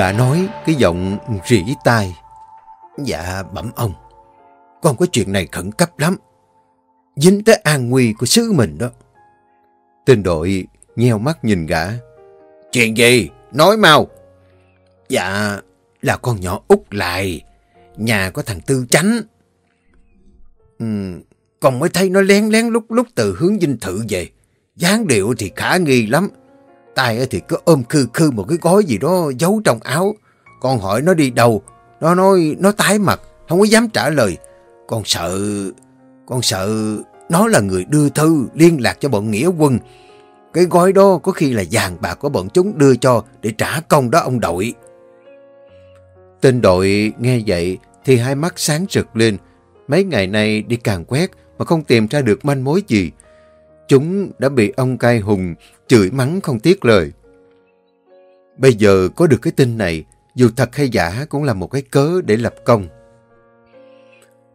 Gã nói cái giọng rỉ tai. Dạ bẩm ông, con có chuyện này khẩn cấp lắm. Dính tới an nguy của xứ mình đó. Tên đội nheo mắt nhìn gã. Chuyện gì? Nói mau. Dạ, là con nhỏ út lại. Nhà có thằng Tư Chánh. Ừ, con mới thấy nó lén lén lúc lúc từ hướng dinh thự về. dáng điệu thì khả nghi lắm. Tay thì cứ ôm khư khư một cái gói gì đó giấu trong áo. Con hỏi nó đi đâu. Nó nói nó tái mặt, không có dám trả lời. Con sợ... Con sợ nó là người đưa thư liên lạc cho bọn nghĩa quân. Cái gói đó có khi là vàng bạc của bọn chúng đưa cho để trả công đó ông đội. Tên đội nghe vậy thì hai mắt sáng rực lên. Mấy ngày nay đi càng quét mà không tìm ra được manh mối gì. Chúng đã bị ông cai hùng chửi mắng không tiếc lời. Bây giờ có được cái tin này, dù thật hay giả cũng là một cái cớ để lập công.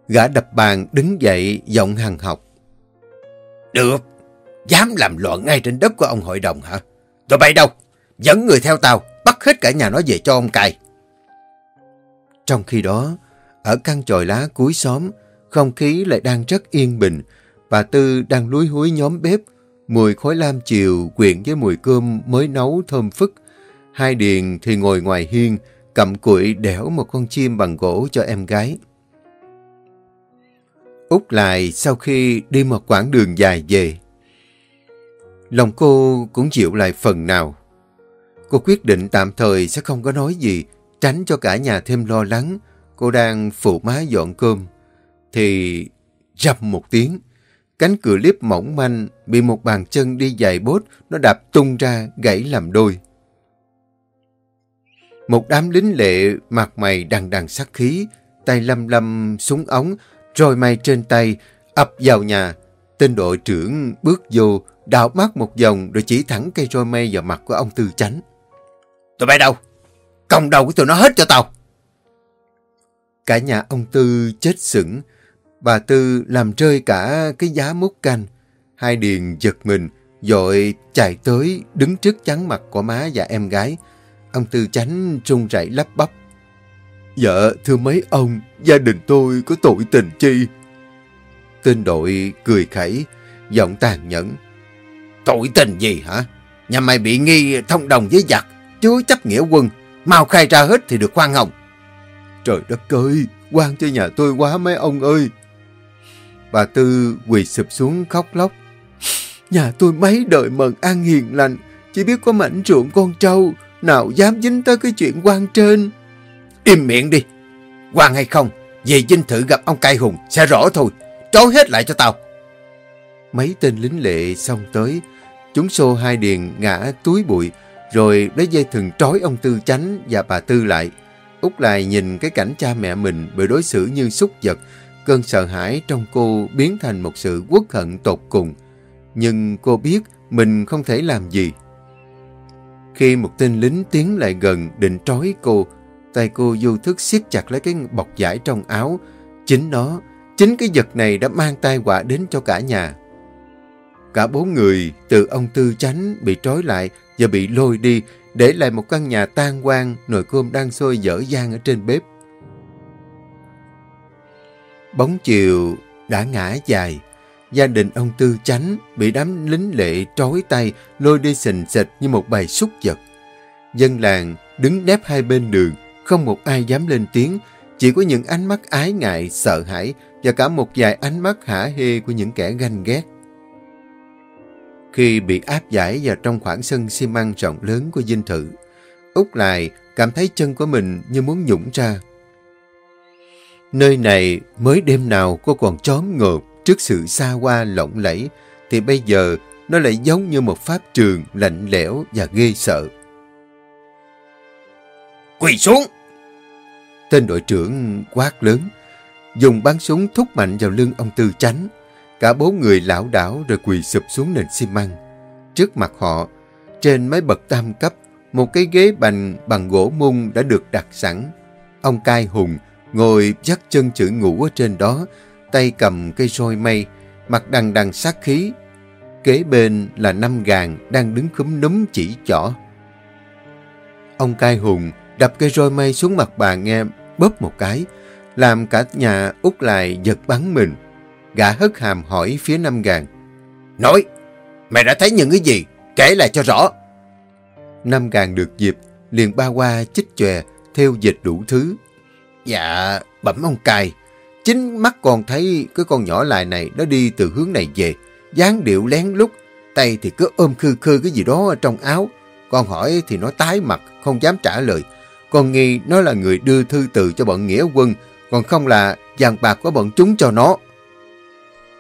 Gã đập bàn đứng dậy giọng hằng học. Được, dám làm loạn ngay trên đất của ông hội đồng hả? Tụi bay đâu? Dẫn người theo tao, bắt hết cả nhà nó về cho ông cài. Trong khi đó, ở căn chòi lá cuối xóm, không khí lại đang rất yên bình. Bà Tư đang lúi húi nhóm bếp, mùi khói lam chiều quyện với mùi cơm mới nấu thơm phức. Hai Điền thì ngồi ngoài hiên, cầm cụi đẻo một con chim bằng gỗ cho em gái. Út lại sau khi đi một quãng đường dài về. Lòng cô cũng chịu lại phần nào. Cô quyết định tạm thời sẽ không có nói gì, tránh cho cả nhà thêm lo lắng. Cô đang phụ má dọn cơm. Thì rầm một tiếng, cánh cửa liếp mỏng manh bị một bàn chân đi dài bốt, nó đạp tung ra, gãy làm đôi. Một đám lính lệ mặt mày đằng đằng sắc khí, tay lâm lâm súng ống, rồi mày trên tay, ập vào nhà. Tên đội trưởng bước vô, đào mắt một vòng rồi chỉ thẳng cây roi mây vào mặt của ông Tư Chánh. Tụi bay đâu? Công đầu của tụi nó hết cho tao. Cả nhà ông Tư chết sững. Bà Tư làm rơi cả cái giá múc canh. Hai điền giật mình, dội chạy tới đứng trước chắn mặt của má và em gái. Ông Tư Chánh run rẩy lắp bắp. Dạ, thưa mấy ông, gia đình tôi có tội tình chi? Tên đội cười khẩy, giọng tàn nhẫn. Tội tình gì hả? Nhà mày bị nghi thông đồng với giặc, chứa chấp nghĩa quân, mau khai ra hết thì được khoan hồng. Trời đất ơi, quan cho nhà tôi quá mấy ông ơi. Bà Tư quỳ sụp xuống khóc lóc. Nhà tôi mấy đời mần an hiền lành, chỉ biết có mảnh ruộng con trâu, nào dám dính tới cái chuyện quan trên. Im miệng đi, quan hay không, về dinh thự gặp ông cai hùng sẽ rõ thôi, trói hết lại cho tao. Mấy tên lính lệ xong tới, chúng xô hai điền ngã túi bụi, rồi lấy dây thừng trói ông Tư Chánh và bà Tư lại. Út lại nhìn cái cảnh cha mẹ mình bị đối xử như súc vật, cơn sợ hãi trong cô biến thành một sự uất hận tột cùng. Nhưng cô biết mình không thể làm gì. Khi một tên lính tiến lại gần định trói cô, tay cô vô thức siết chặt lấy cái bọc vải trong áo. Chính nó, chính cái vật này đã mang tai họa đến cho cả nhà. Cả bốn người, từ ông Tư Chánh bị trói lại và bị lôi đi, để lại một căn nhà tan hoang, nồi cơm đang sôi dở dang ở trên bếp. Bóng chiều đã ngã dài, gia đình ông Tư Chánh bị đám lính lệ trói tay lôi đi sình sịch như một bầy súc vật. Dân làng đứng nép hai bên đường, không một ai dám lên tiếng, chỉ có những ánh mắt ái ngại, sợ hãi và cả một vài ánh mắt hả hê của những kẻ ganh ghét. Khi bị áp giải vào trong khoảng sân xi măng rộng lớn của dinh thự, Út lại cảm thấy chân của mình như muốn nhũng ra. Nơi này mới đêm nào cô còn chóm ngợp trước sự xa hoa lộng lẫy, thì bây giờ nó lại giống như một pháp trường lạnh lẽo và ghê sợ. Quỳ xuống! Tên đội trưởng quát lớn, dùng bắn súng thúc mạnh vào lưng ông Tư Chánh. Cả bốn người lão đảo rồi quỳ sụp xuống nền xi măng. Trước mặt họ, trên mấy bậc tam cấp, một cái ghế bành bằng gỗ mung đã được đặt sẵn. Ông Cai Hùng ngồi dắt chân chữ ngủ ở trên đó, tay cầm cây roi mây, mặt đằng đằng sát khí. Kế bên là năm gàng đang đứng khúm núm chỉ chỏ. Ông Cai Hùng đập cây roi mây xuống mặt bà nghe bóp một cái, làm cả nhà út lại giật bắn mình. Gã hất hàm hỏi phía năm gàng. Nói, mày đã thấy những cái gì? Kể lại cho rõ. Năm gàng được dịp, liền ba qua chích chòe, theo dịch đủ thứ. Dạ, bẩm ông cài. Chính mắt còn thấy cái con nhỏ lại này nó đi từ hướng này về, dáng điệu lén lút, tay thì cứ ôm khư khư cái gì đó ở trong áo. Con hỏi thì nó tái mặt, không dám trả lời. Con nghi nó là người đưa thư từ cho bọn nghĩa quân, còn không là vàng bạc của bọn chúng cho nó.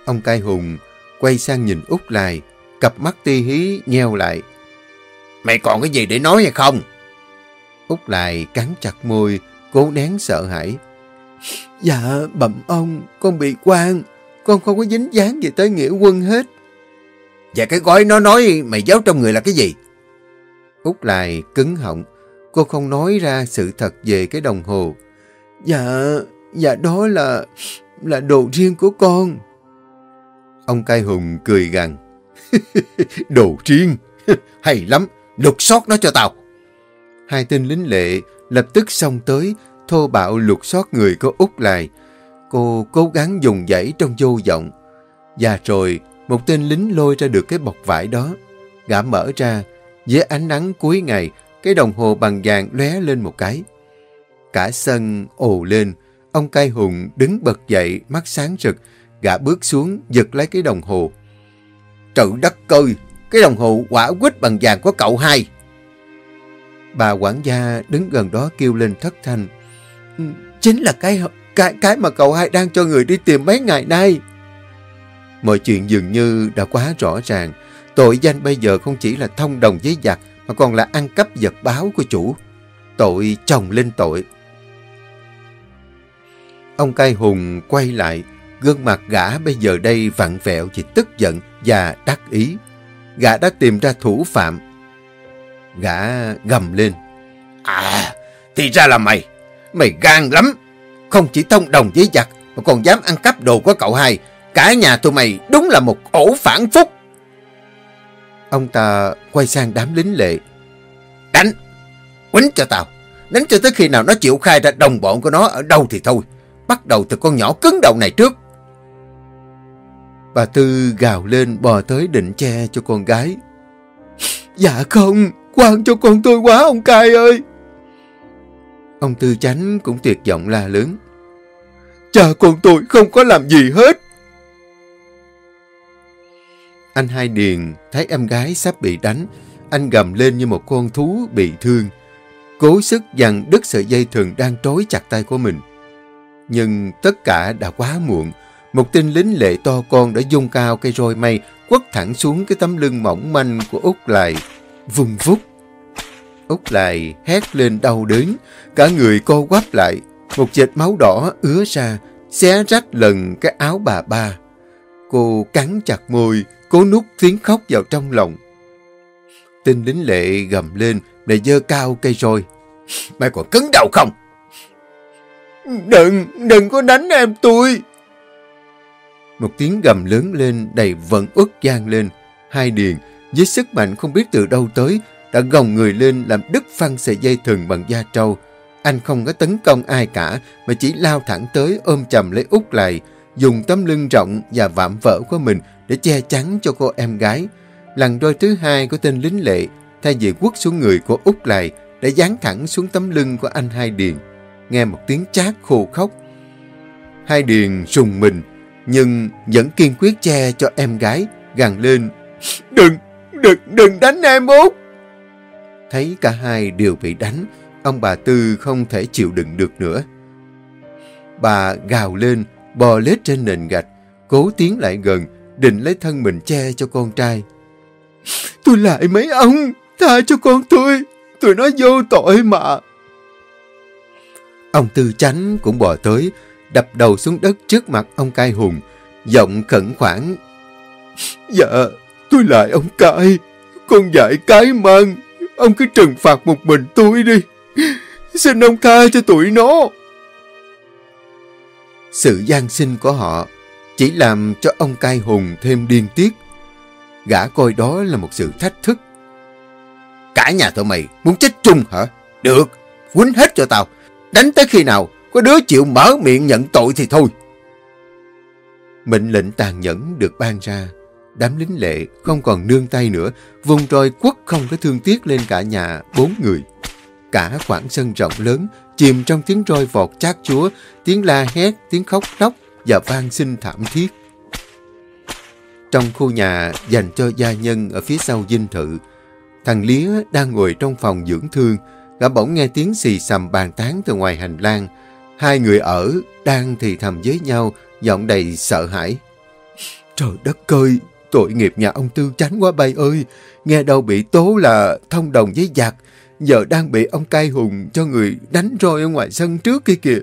Ông cai hùng quay sang nhìn út lại, cặp mắt ti hí nheo lại. Mày còn cái gì để nói hay không? út lại cắn chặt môi, cố nén sợ hãi. Dạ, bẩm ông, con bị quan, con không có dính dáng gì tới nghĩa quân hết. Và cái gói nó nói mày giấu trong người là cái gì? út lại cứng họng, cô không nói ra sự thật về cái đồng hồ. Dạ, dạ đó là, là đồ riêng của con. Ông cai hùng cười gằn. đồ riêng? Hay lắm, lục sót nó cho tao. Hai tên lính lệ lập tức xông tới, thô bạo lục soát người có út lại. Cô cố gắng dùng dãy trong vô vọng. Và rồi, một tên lính lôi ra được cái bọc vải đó. Gã mở ra, dưới ánh nắng cuối ngày, cái đồng hồ bằng vàng lóe lên một cái. Cả sân ồ lên, ông cai hùng đứng bật dậy, mắt sáng rực, gã bước xuống, giật lấy cái đồng hồ. Trời đất cơi, cái đồng hồ quả quýt bằng vàng của cậu hai. Bà quản gia đứng gần đó kêu lên thất thanh. Ừ, chính là cái cái cái mà cậu hai đang cho người đi tìm mấy ngày nay. Mọi chuyện dường như đã quá rõ ràng. Tội danh bây giờ không chỉ là thông đồng với giặc mà còn là ăn cắp vật báo của chủ. Tội chồng lên tội. Ông cai hùng quay lại, gương mặt gã bây giờ đây vặn vẹo chỉ tức giận và đắc ý. Gã đã tìm ra thủ phạm. Gã gầm lên. À, thì ra là mày. Mày gan lắm. Không chỉ thông đồng với giặc mà còn dám ăn cắp đồ của cậu hai. Cả nhà tụi mày đúng là một ổ phản phúc. Ông ta quay sang đám lính lệ. Đánh! Quýnh cho tao! Đánh cho tới khi nào nó chịu khai ra đồng bọn của nó ở đâu thì thôi. Bắt đầu từ con nhỏ cứng đầu này trước. Bà Tư gào lên bò tới định che cho con gái. Dạ không, quan cho con tôi quá ông cai ơi. Ông Tư Chánh cũng tuyệt vọng la lớn. Cha con tôi không có làm gì hết. Anh Hai Điền thấy em gái sắp bị đánh. Anh gầm lên như một con thú bị thương. Cố sức dằn đứt sợi dây thừng đang trói chặt tay của mình. Nhưng tất cả đã quá muộn. Một tên lính lệ to con đã dung cao cây roi mây quất thẳng xuống cái tấm lưng mỏng manh của Út lại, vùng vút. Út lại hét lên đau đớn, cả người co quắp lại, một vệt máu đỏ ứa ra, xé rách lần cái áo bà ba. Cô cắn chặt môi, cố nút tiếng khóc vào trong lòng. Tên lính lệ gầm lên để dơ cao cây roi. Mày còn cứng đầu không? Đừng, đừng có đánh em tôi. Một tiếng gầm lớn lên đầy vận ức gian lên. Hai điền, với sức mạnh không biết từ đâu tới, đã gồng người lên làm đứt phăng sợi dây thừng bằng da trâu. Anh không có tấn công ai cả, mà chỉ lao thẳng tới ôm chầm lấy út lại, dùng tấm lưng rộng và vạm vỡ của mình để che chắn cho cô em gái. Lần đôi thứ hai của tên lính lệ, thay vì quất xuống người của út lại, đã dán thẳng xuống tấm lưng của anh Hai Điền. Nghe một tiếng chát khô khóc. Hai Điền sùng mình, nhưng vẫn kiên quyết che cho em gái, gằn lên. Đừng, đừng, đừng đánh em út. Thấy cả hai đều bị đánh, ông bà Tư không thể chịu đựng được nữa. Bà gào lên, bò lết trên nền gạch, cố tiến lại gần, định lấy thân mình che cho con trai. Tôi lại mấy ông, tha cho con tôi, tôi nói vô tội mà. Ông Tư Chánh cũng bò tới, đập đầu xuống đất trước mặt ông cai hùng, giọng khẩn khoản. Dạ, tôi lại ông cai, con dạy cái mang, ông cứ trừng phạt một mình tôi đi. Xin ông tha cho tụi nó. Sự gian sinh của họ chỉ làm cho ông cai hùng thêm điên tiết. Gã coi đó là một sự thách thức. Cả nhà tụi mày muốn chết chung hả? Được, quýnh hết cho tao. Đánh tới khi nào, có đứa chịu mở miệng nhận tội thì thôi. Mệnh lệnh tàn nhẫn được ban ra. Đám lính lệ không còn nương tay nữa, vùng roi quất không có thương tiếc lên cả nhà bốn người. Cả khoảng sân rộng lớn, chìm trong tiếng roi vọt chát chúa, tiếng la hét, tiếng khóc lóc và vang xin thảm thiết. Trong khu nhà dành cho gia nhân ở phía sau dinh thự, thằng Lía đang ngồi trong phòng dưỡng thương, gã bỗng nghe tiếng xì xầm bàn tán từ ngoài hành lang. Hai người ở đang thì thầm với nhau, giọng đầy sợ hãi. Trời đất ơi, tội nghiệp nhà ông Tư chánh quá bay ơi, nghe đâu bị tố là thông đồng với giặc, giờ đang bị ông cai hùng cho người đánh roi ở ngoài sân trước kia kìa.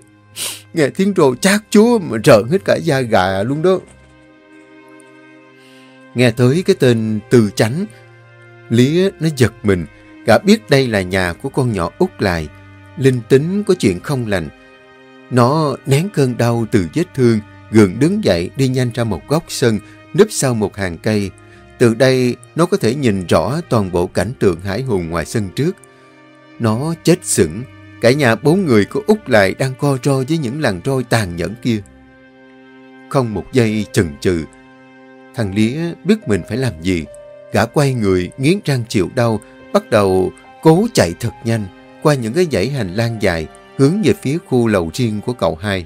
Nghe tiếng rồ chát chúa mà rợn hết cả da gà luôn đó. Nghe tới cái tên Tư Chánh, Lý nó giật mình, gã biết đây là nhà của con nhỏ út lại, linh tính có chuyện không lành. Nó nén cơn đau từ vết thương, gượng đứng dậy đi nhanh ra một góc sân, núp sau một hàng cây. Từ đây, nó có thể nhìn rõ toàn bộ cảnh tượng hải hùng ngoài sân trước. Nó chết sững, cả nhà bốn người của út lại đang co ro với những làn roi tàn nhẫn kia. Không một giây chần chừ, thằng Lía biết mình phải làm gì. Gã quay người, nghiến răng chịu đau, bắt đầu cố chạy thật nhanh qua những cái dãy hành lang dài, hướng về phía khu lầu riêng của cậu hai.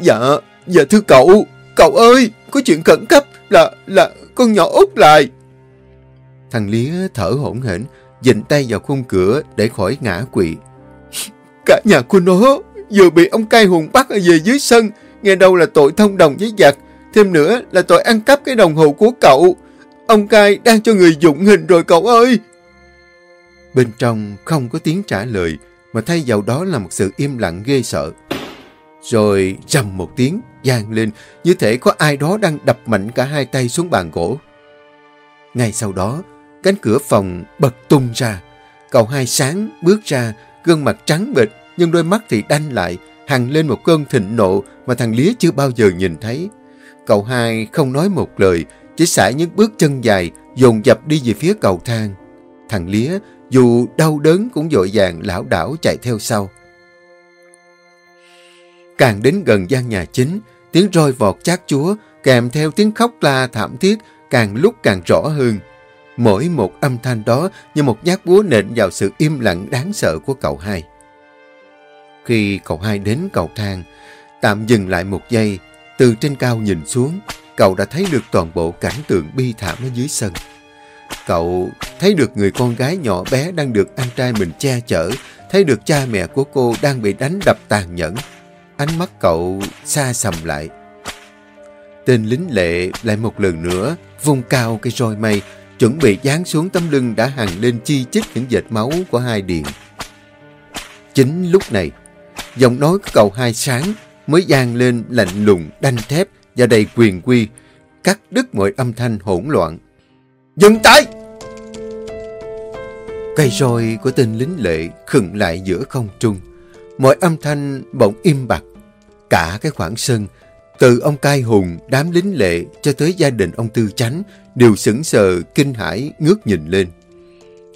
Dạ, dạ thưa cậu, cậu ơi, có chuyện khẩn cấp là, là con nhỏ út lại. Thằng Lía thở hổn hển, dịnh tay vào khung cửa để khỏi ngã quỵ. Cả nhà của nó vừa bị ông cai hùng bắt ở về dưới sân, nghe đâu là tội thông đồng với giặc, thêm nữa là tội ăn cắp cái đồng hồ của cậu. Ông cai đang cho người dụng hình rồi cậu ơi. Bên trong không có tiếng trả lời, mà thay vào đó là một sự im lặng ghê sợ. Rồi rầm một tiếng gian lên như thể có ai đó đang đập mạnh cả hai tay xuống bàn gỗ. Ngay sau đó, cánh cửa phòng bật tung ra. Cậu hai sáng bước ra, gương mặt trắng bệch nhưng đôi mắt thì đanh lại, hằng lên một cơn thịnh nộ mà thằng Lía chưa bao giờ nhìn thấy. Cậu hai không nói một lời, chỉ sải những bước chân dài, dồn dập đi về phía cầu thang. Thằng Lía, dù đau đớn cũng dội vàng lão đảo chạy theo sau. Càng đến gần gian nhà chính, tiếng roi vọt chát chúa kèm theo tiếng khóc la thảm thiết càng lúc càng rõ hơn. Mỗi một âm thanh đó như một nhát búa nện vào sự im lặng đáng sợ của cậu hai. Khi cậu hai đến cầu thang, tạm dừng lại một giây, từ trên cao nhìn xuống, cậu đã thấy được toàn bộ cảnh tượng bi thảm ở dưới sân. Cậu thấy được người con gái nhỏ bé đang được anh trai mình che chở, thấy được cha mẹ của cô đang bị đánh đập tàn nhẫn. Ánh mắt cậu xa sầm lại. Tên lính lệ lại một lần nữa vung cao cây roi mây, chuẩn bị dán xuống tấm lưng đã hằng lên chi chít những vệt máu của hai điện. Chính lúc này, giọng nói của cậu hai sáng mới gian lên lạnh lùng, đanh thép và đầy quyền quy, cắt đứt mọi âm thanh hỗn loạn. Dừng tay! Cây roi của tên lính lệ khựng lại giữa không trung. Mọi âm thanh bỗng im bặt. Cả cái khoảng sân, từ ông cai hùng, đám lính lệ cho tới gia đình ông Tư Chánh đều sững sờ, kinh hãi ngước nhìn lên.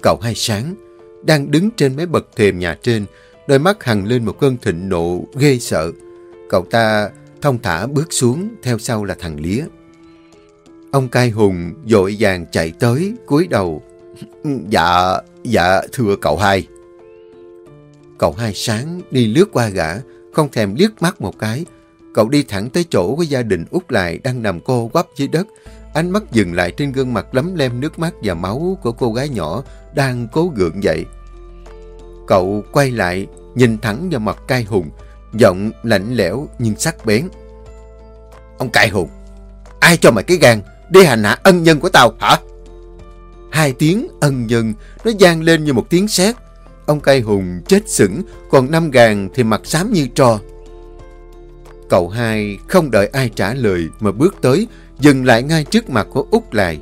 Cậu hai sáng, đang đứng trên mấy bậc thềm nhà trên, đôi mắt hằng lên một cơn thịnh nộ ghê sợ. Cậu ta thông thả bước xuống, theo sau là thằng Lía. Ông cai hùng dội vàng chạy tới, cúi đầu. Dạ, dạ thưa cậu hai. Cậu hai sáng đi lướt qua gã, không thèm liếc mắt một cái. Cậu đi thẳng tới chỗ của gia đình út lại đang nằm cô quắp dưới đất. Ánh mắt dừng lại trên gương mặt lấm lem nước mắt và máu của cô gái nhỏ đang cố gượng dậy. Cậu quay lại, nhìn thẳng vào mặt cai hùng, giọng lạnh lẽo nhưng sắc bén. Ông cai hùng, ai cho mày cái gan đi hành hạ ân nhân của tao hả? Hai tiếng ân nhân nó gian lên như một tiếng sét. Ông cai hùng chết sững, còn năm gàn thì mặt xám như tro. Cậu hai không đợi ai trả lời mà bước tới, dừng lại ngay trước mặt của Út lại.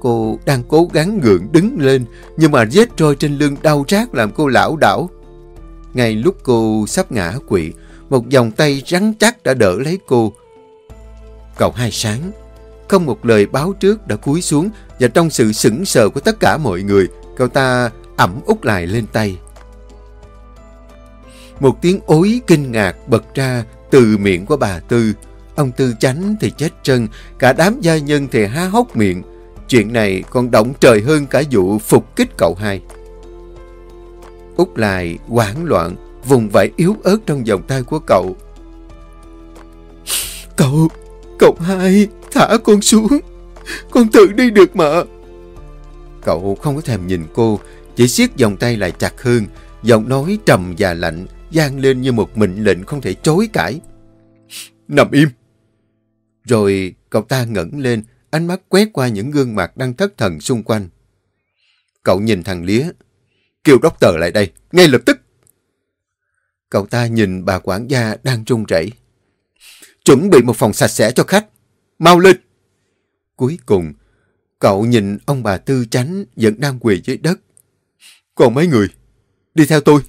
Cô đang cố gắng gượng đứng lên, nhưng mà vết trôi trên lưng đau rát làm cô lão đảo. Ngay lúc cô sắp ngã quỵ, một vòng tay rắn chắc đã đỡ lấy cô. Cậu hai sáng, không một lời báo trước đã cúi xuống và trong sự sững sờ của tất cả mọi người, cậu ta ẩm út lại lên tay. Một tiếng ối kinh ngạc bật ra từ miệng của bà Tư. Ông Tư chánh thì chết chân, cả đám gia nhân thì há hốc miệng. Chuyện này còn động trời hơn cả vụ phục kích cậu hai. Út lại hoảng loạn, vùng vẫy yếu ớt trong vòng tay của cậu. Cậu, cậu hai, thả con xuống. Con tự đi được mà. Cậu không có thèm nhìn cô, chỉ siết vòng tay lại chặt hơn, giọng nói trầm và lạnh, gian lên như một mệnh lệnh không thể chối cãi. Nằm im! Rồi cậu ta ngẩng lên, ánh mắt quét qua những gương mặt đang thất thần xung quanh. Cậu nhìn thằng Lía. Kêu doctor lại đây, ngay lập tức. Cậu ta nhìn bà quản gia đang run rẩy. Chuẩn bị một phòng sạch sẽ cho khách. Mau lên! Cuối cùng, cậu nhìn ông bà Tư Chánh vẫn đang quỳ dưới đất. Còn mấy người, đi theo tôi.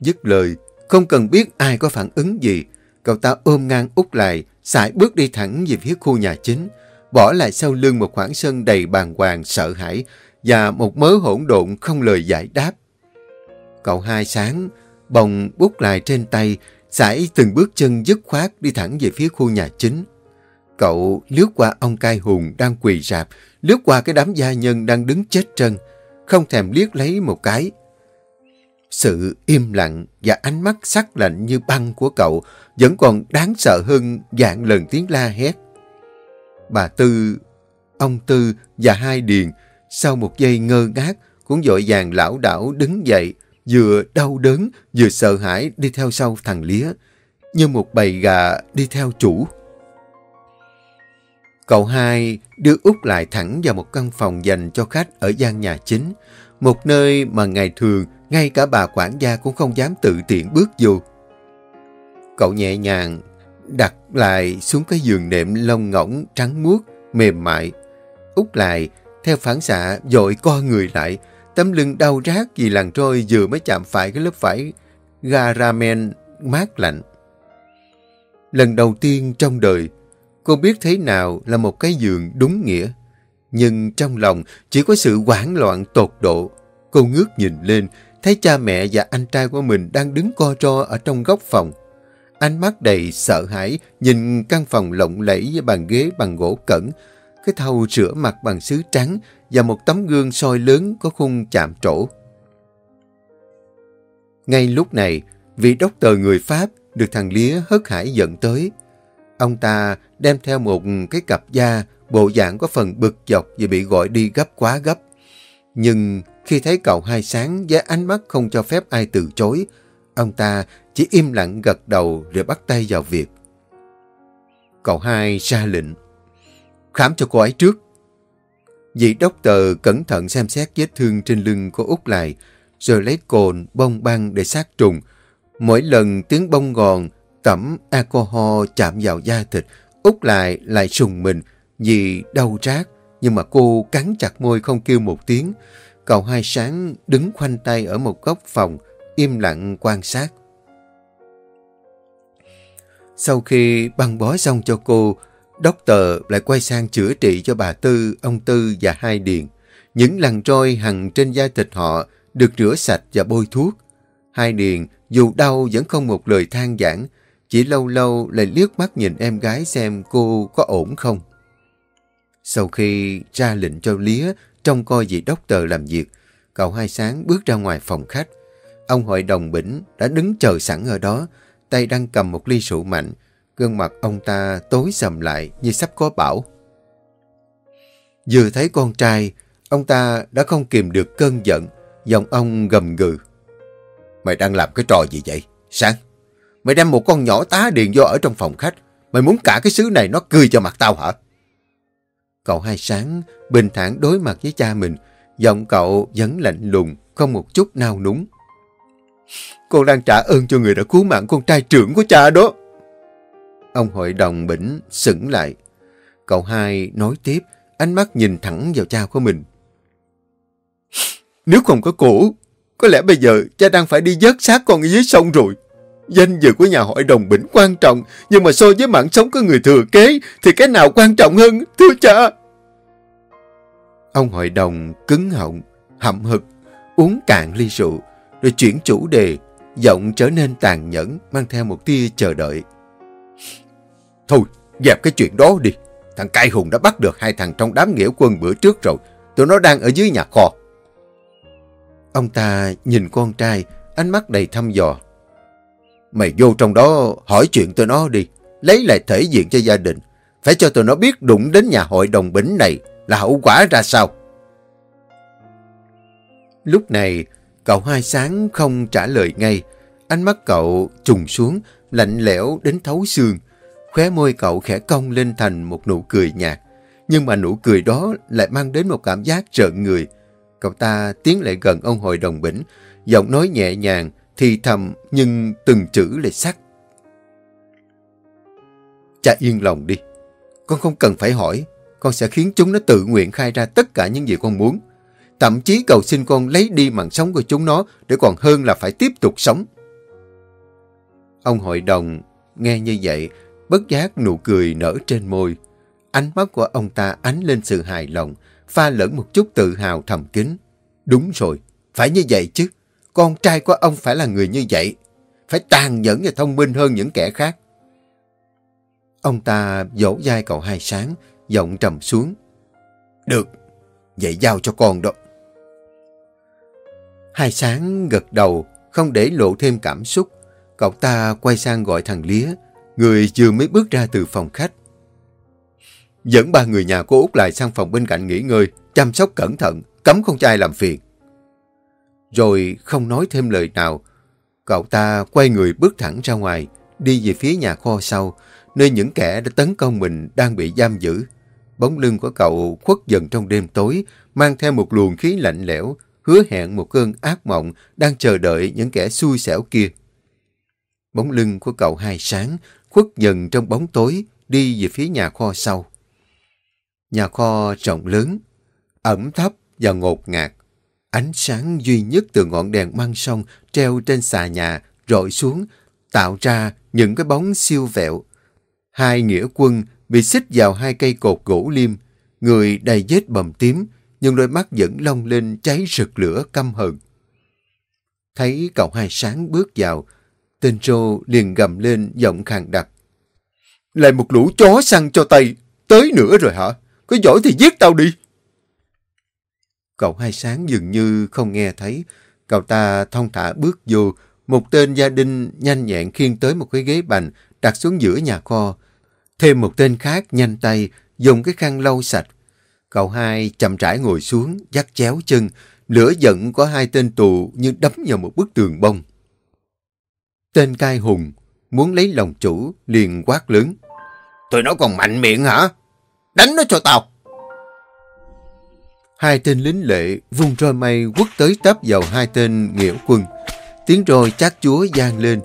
Dứt lời, không cần biết ai có phản ứng gì, cậu ta ôm ngang út lại, sải bước đi thẳng về phía khu nhà chính, bỏ lại sau lưng một khoảng sân đầy bàng hoàng, sợ hãi và một mớ hỗn độn không lời giải đáp. Cậu hai sáng, bồng bút lại trên tay, sải từng bước chân dứt khoát đi thẳng về phía khu nhà chính. Cậu lướt qua ông cai hùng đang quỳ rạp, lướt qua cái đám gia nhân đang đứng chết chân, không thèm liếc lấy một cái. Sự im lặng và ánh mắt sắc lạnh như băng của cậu vẫn còn đáng sợ hơn dạng lần tiếng la hét. Bà Tư, ông Tư và hai Điền sau một giây ngơ ngác cũng dội vàng lão đảo đứng dậy vừa đau đớn vừa sợ hãi đi theo sau thằng Lía như một bầy gà đi theo chủ. Cậu hai đưa Út lại thẳng vào một căn phòng dành cho khách ở gian nhà chính, một nơi mà ngày thường ngay cả bà quản gia cũng không dám tự tiện bước vô. Cậu nhẹ nhàng đặt lại xuống cái giường nệm lông ngỗng trắng muốt, mềm mại. Út lại, theo phản xạ, dội co người lại, tấm lưng đau rát vì làn trôi vừa mới chạm phải cái lớp vải garamen mát lạnh. Lần đầu tiên trong đời, cô biết thế nào là một cái giường đúng nghĩa. Nhưng trong lòng chỉ có sự hoảng loạn tột độ. Cô ngước nhìn lên, thấy cha mẹ và anh trai của mình đang đứng co ro ở trong góc phòng. Ánh mắt đầy sợ hãi nhìn căn phòng lộng lẫy với bàn ghế bằng gỗ cẩn, cái thau rửa mặt bằng sứ trắng và một tấm gương soi lớn có khung chạm trổ. Ngay lúc này, vị đốc tờ người Pháp được thằng Lía hớt hải dẫn tới. Ông ta đem theo một cái cặp da, bộ dạng có phần bực dọc vì bị gọi đi gấp quá gấp. Nhưng khi thấy cậu hai sáng với ánh mắt không cho phép ai từ chối, ông ta chỉ im lặng gật đầu rồi bắt tay vào việc. Cậu hai ra lệnh. Khám cho cô ấy trước. Vị đốc tờ cẩn thận xem xét vết thương trên lưng của Út lại, rồi lấy cồn, bông băng để sát trùng. Mỗi lần tiếng bông gòn, tẩm alcohol chạm vào da thịt, Út lại lại sùng mình vì đau rát, nhưng mà cô cắn chặt môi không kêu một tiếng. Cậu hai sáng đứng khoanh tay ở một góc phòng, im lặng quan sát. Sau khi băng bó xong cho cô, Doctor lại quay sang chữa trị cho bà Tư, ông Tư và hai Điền. Những lằn trôi hằng trên da thịt họ được rửa sạch và bôi thuốc. Hai Điền dù đau vẫn không một lời than giảng, chỉ lâu lâu lại liếc mắt nhìn em gái xem cô có ổn không. Sau khi ra lệnh cho Lía trông coi vị doctor làm việc, cậu hai sáng bước ra ngoài phòng khách. Ông hội đồng bỉnh đã đứng chờ sẵn ở đó, tay đang cầm một ly rượu mạnh. Gương mặt ông ta tối sầm lại như sắp có bão. Vừa thấy con trai, ông ta đã không kìm được cơn giận, giọng ông gầm gừ. Mày đang làm cái trò gì vậy? Sáng, mày đem một con nhỏ tá điền vô ở trong phòng khách. Mày muốn cả cái xứ này nó cười cho mặt tao hả? Cậu hai sáng bình thản đối mặt với cha mình, giọng cậu vẫn lạnh lùng, không một chút nao núng. Con đang trả ơn cho người đã cứu mạng con trai trưởng của cha đó. Ông hội đồng bỉnh sững lại. Cậu hai nói tiếp, ánh mắt nhìn thẳng vào cha của mình. Nếu không có cổ, có lẽ bây giờ cha đang phải đi dớt xác con ở dưới sông rồi. Danh dự của nhà hội đồng bỉnh quan trọng, nhưng mà so với mạng sống của người thừa kế thì cái nào quan trọng hơn, thưa cha? Ông hội đồng cứng họng, hậm hực, uống cạn ly rượu, rồi chuyển chủ đề, giọng trở nên tàn nhẫn, mang theo một tia chờ đợi. Thôi, dẹp cái chuyện đó đi. Thằng Cai Hùng đã bắt được hai thằng trong đám nghĩa quân bữa trước rồi. Tụi nó đang ở dưới nhà kho. Ông ta nhìn con trai, ánh mắt đầy thăm dò. Mày vô trong đó hỏi chuyện tụi nó đi. Lấy lại thể diện cho gia đình. Phải cho tụi nó biết đụng đến nhà hội đồng bỉnh này là hậu quả ra sao. Lúc này, cậu hai sáng không trả lời ngay. Ánh mắt cậu trùng xuống, lạnh lẽo đến thấu xương. Khóe môi cậu khẽ cong lên thành một nụ cười nhạt. Nhưng mà nụ cười đó lại mang đến một cảm giác rợn người. Cậu ta tiến lại gần ông hội đồng bỉnh, giọng nói nhẹ nhàng, thì thầm nhưng từng chữ lại sắc. Cha yên lòng đi. Con không cần phải hỏi. Con sẽ khiến chúng nó tự nguyện khai ra tất cả những gì con muốn. Thậm chí cầu xin con lấy đi mạng sống của chúng nó để còn hơn là phải tiếp tục sống. Ông hội đồng nghe như vậy, bất giác nụ cười nở trên môi. Ánh mắt của ông ta ánh lên sự hài lòng, pha lẫn một chút tự hào thầm kín. Đúng rồi, phải như vậy chứ. Con trai của ông phải là người như vậy. Phải tàn nhẫn và thông minh hơn những kẻ khác. Ông ta dỗ dai cậu hai sáng, giọng trầm xuống. Được, vậy giao cho con đó. Hai sáng gật đầu, không để lộ thêm cảm xúc. Cậu ta quay sang gọi thằng Lía, người vừa mới bước ra từ phòng khách. Dẫn ba người nhà cô Út lại sang phòng bên cạnh nghỉ ngơi, chăm sóc cẩn thận, cấm không cho ai làm phiền. Rồi không nói thêm lời nào, cậu ta quay người bước thẳng ra ngoài, đi về phía nhà kho sau, nơi những kẻ đã tấn công mình đang bị giam giữ. Bóng lưng của cậu khuất dần trong đêm tối, mang theo một luồng khí lạnh lẽo, hứa hẹn một cơn ác mộng đang chờ đợi những kẻ xui xẻo kia. Bóng lưng của cậu hai sáng, khuất dần trong bóng tối, đi về phía nhà kho sau. Nhà kho rộng lớn, ẩm thấp và ngột ngạt. Ánh sáng duy nhất từ ngọn đèn mang sông treo trên xà nhà rọi xuống, tạo ra những cái bóng siêu vẹo. Hai nghĩa quân bị xích vào hai cây cột gỗ liêm, người đầy vết bầm tím, nhưng đôi mắt vẫn long lên cháy rực lửa căm hận. Thấy cậu hai sáng bước vào, tên Rô liền gầm lên giọng khàn đặc. Lại một lũ chó săn cho tay, tới nữa rồi hả? Có giỏi thì giết tao đi. Cậu hai sáng dường như không nghe thấy. Cậu ta thông thả bước vô. Một tên gia đình nhanh nhẹn khiêng tới một cái ghế bành đặt xuống giữa nhà kho. Thêm một tên khác nhanh tay dùng cái khăn lau sạch. Cậu hai chậm rãi ngồi xuống, dắt chéo chân. Lửa giận có hai tên tù như đấm vào một bức tường bông. Tên cai hùng muốn lấy lòng chủ liền quát lớn. Tụi nó còn mạnh miệng hả? Đánh nó cho tao! Hai tên lính lệ vung roi mây quất tới tấp vào hai tên nghĩa quân. Tiếng roi chát chúa gian lên.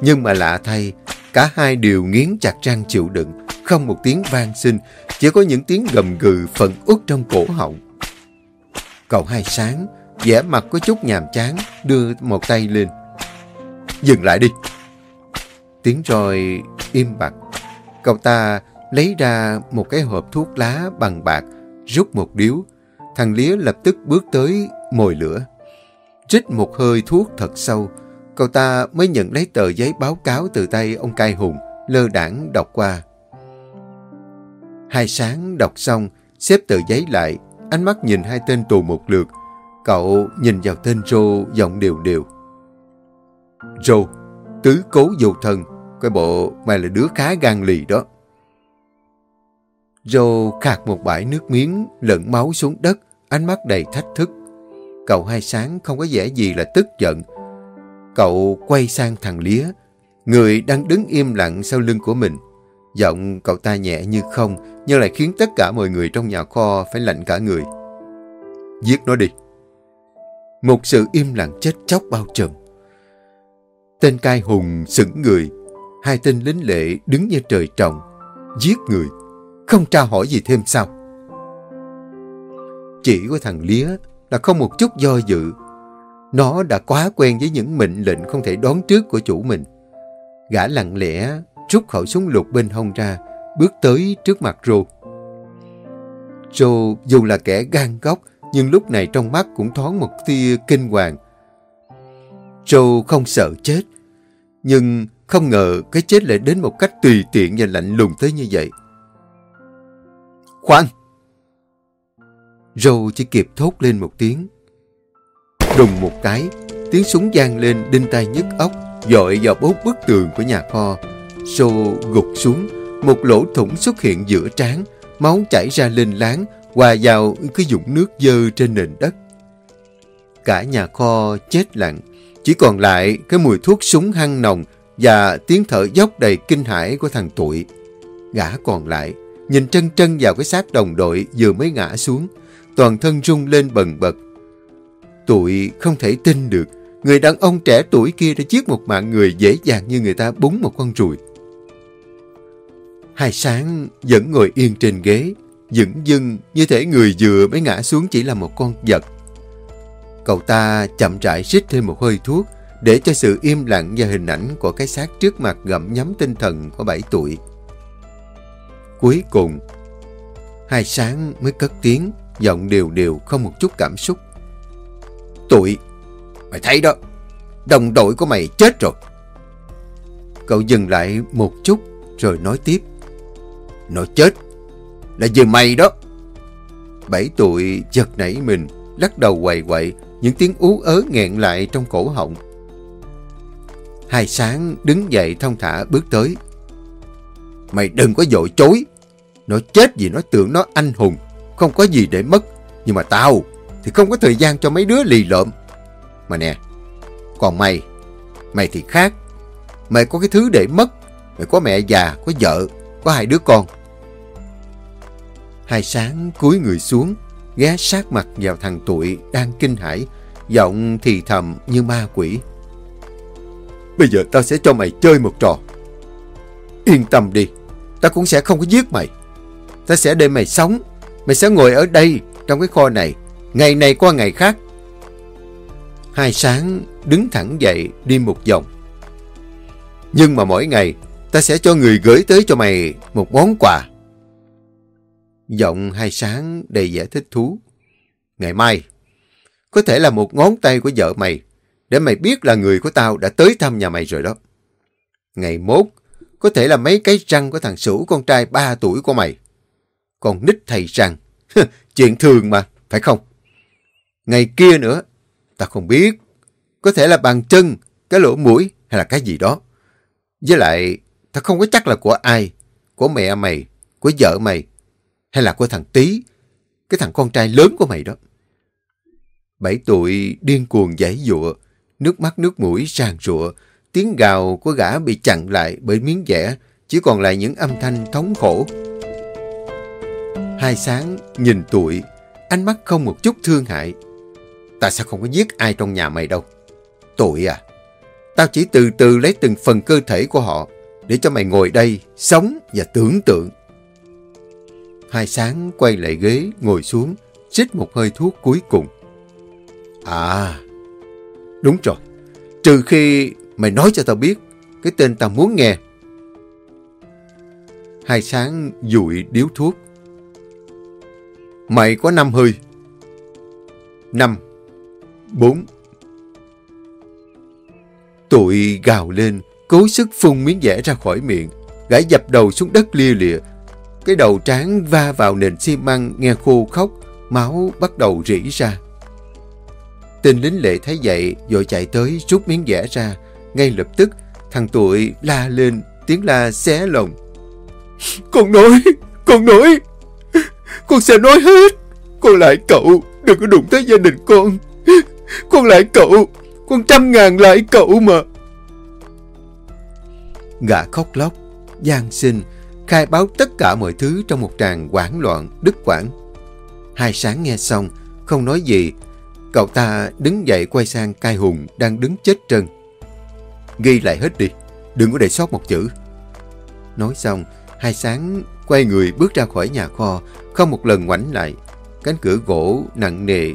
Nhưng mà lạ thay, cả hai đều nghiến chặt răng chịu đựng, không một tiếng vang sinh, chỉ có những tiếng gầm gừ phận út trong cổ họng. Cậu hai sáng, vẻ mặt có chút nhàm chán, đưa một tay lên. Dừng lại đi. Tiếng roi im bặt. Cậu ta lấy ra một cái hộp thuốc lá bằng bạc, rút một điếu. Thằng Lía lập tức bước tới mồi lửa. Trích một hơi thuốc thật sâu, cậu ta mới nhận lấy tờ giấy báo cáo từ tay ông cai hùng, lơ đảng đọc qua. Hai sáng đọc xong, xếp tờ giấy lại, ánh mắt nhìn hai tên tù một lượt. Cậu nhìn vào tên Rô giọng đều đều. Rô, tứ cố dù thân, cái bộ mày là đứa khá gan lì đó. Rô khạc một bãi nước miếng, lẫn máu xuống đất, ánh mắt đầy thách thức. Cậu hai sáng không có vẻ gì là tức giận. Cậu quay sang thằng Lía, người đang đứng im lặng sau lưng của mình. Giọng cậu ta nhẹ như không, nhưng lại khiến tất cả mọi người trong nhà kho phải lạnh cả người. Giết nó đi. Một sự im lặng chết chóc bao trùm. Tên cai hùng sững người, hai tên lính lệ đứng như trời trồng, giết người không tra hỏi gì thêm sao? Chỉ của thằng Lía là không một chút do dự. Nó đã quá quen với những mệnh lệnh không thể đoán trước của chủ mình. Gã lặng lẽ rút khẩu súng lục bên hông ra, bước tới trước mặt Rô. Rô dù là kẻ gan góc, nhưng lúc này trong mắt cũng thoáng một tia kinh hoàng. rô không sợ chết, nhưng không ngờ cái chết lại đến một cách tùy tiện và lạnh lùng tới như vậy. Khoan! Râu chỉ kịp thốt lên một tiếng. Đùng một cái, tiếng súng gian lên đinh tai nhức óc, dội vào bốn bức tường của nhà kho. Râu gục xuống, một lỗ thủng xuất hiện giữa trán, máu chảy ra lên láng, hòa vào cái dũng nước dơ trên nền đất. Cả nhà kho chết lặng, chỉ còn lại cái mùi thuốc súng hăng nồng và tiếng thở dốc đầy kinh hãi của thằng tuổi Gã còn lại, nhìn trân trân vào cái xác đồng đội vừa mới ngã xuống, toàn thân rung lên bần bật. Tụi không thể tin được, người đàn ông trẻ tuổi kia đã giết một mạng người dễ dàng như người ta búng một con ruồi. Hai sáng vẫn ngồi yên trên ghế, dững dưng như thể người vừa mới ngã xuống chỉ là một con vật. Cậu ta chậm rãi rít thêm một hơi thuốc để cho sự im lặng và hình ảnh của cái xác trước mặt gặm nhấm tinh thần của bảy tuổi. Cuối cùng, hai sáng mới cất tiếng, giọng đều đều không một chút cảm xúc. Tụi, mày thấy đó, đồng đội của mày chết rồi. Cậu dừng lại một chút rồi nói tiếp. Nó chết là vì mày đó. Bảy tụi giật nảy mình, lắc đầu quầy quậy, những tiếng ú ớ nghẹn lại trong cổ họng. Hai sáng đứng dậy thông thả bước tới. Mày đừng có dội chối. Nó chết vì nó tưởng nó anh hùng, không có gì để mất. Nhưng mà tao thì không có thời gian cho mấy đứa lì lợm. Mà nè, còn mày, mày thì khác. Mày có cái thứ để mất. Mày có mẹ già, có vợ, có hai đứa con. Hai sáng cúi người xuống, ghé sát mặt vào thằng tuổi đang kinh hãi, giọng thì thầm như ma quỷ. Bây giờ tao sẽ cho mày chơi một trò. Yên tâm đi, tao cũng sẽ không có giết mày ta sẽ để mày sống, mày sẽ ngồi ở đây, trong cái kho này, ngày này qua ngày khác. Hai sáng đứng thẳng dậy đi một vòng. Nhưng mà mỗi ngày, ta sẽ cho người gửi tới cho mày một món quà. Giọng hai sáng đầy vẻ thích thú. Ngày mai, có thể là một ngón tay của vợ mày, để mày biết là người của tao đã tới thăm nhà mày rồi đó. Ngày mốt, có thể là mấy cái răng của thằng Sửu con trai ba tuổi của mày. Còn nít thầy rằng chuyện thường mà, phải không? Ngày kia nữa, ta không biết. Có thể là bàn chân, cái lỗ mũi hay là cái gì đó. Với lại, ta không có chắc là của ai. Của mẹ mày, của vợ mày, hay là của thằng Tý, cái thằng con trai lớn của mày đó. Bảy tuổi điên cuồng giải dụa, nước mắt nước mũi ràng rụa, tiếng gào của gã bị chặn lại bởi miếng vẽ, chỉ còn lại những âm thanh thống khổ. Hai sáng nhìn tụi, ánh mắt không một chút thương hại. Ta sẽ không có giết ai trong nhà mày đâu. Tụi à, tao chỉ từ từ lấy từng phần cơ thể của họ để cho mày ngồi đây, sống và tưởng tượng. Hai sáng quay lại ghế, ngồi xuống, xích một hơi thuốc cuối cùng. À, đúng rồi. Trừ khi mày nói cho tao biết cái tên tao muốn nghe. Hai sáng dụi điếu thuốc. Mày có năm hơi. Năm. Bốn. Tụi gào lên, cố sức phun miếng vẽ ra khỏi miệng. Gã dập đầu xuống đất lia lịa. Cái đầu trán va vào nền xi măng nghe khô khóc, máu bắt đầu rỉ ra. Tên lính lệ thấy vậy, rồi chạy tới rút miếng vẽ ra. Ngay lập tức, thằng tụi la lên, tiếng la xé lòng. Con nói, con nói, con sẽ nói hết. Con lại cậu, đừng có đụng tới gia đình con. Con lại cậu, con trăm ngàn lại cậu mà. Gã khóc lóc, gian sinh, khai báo tất cả mọi thứ trong một tràng hoảng loạn, đứt quãng. Hai sáng nghe xong, không nói gì, Cậu ta đứng dậy quay sang cai hùng đang đứng chết trân. Ghi lại hết đi, đừng có để sót một chữ. Nói xong, hai sáng quay người bước ra khỏi nhà kho, không một lần ngoảnh lại. Cánh cửa gỗ nặng nề,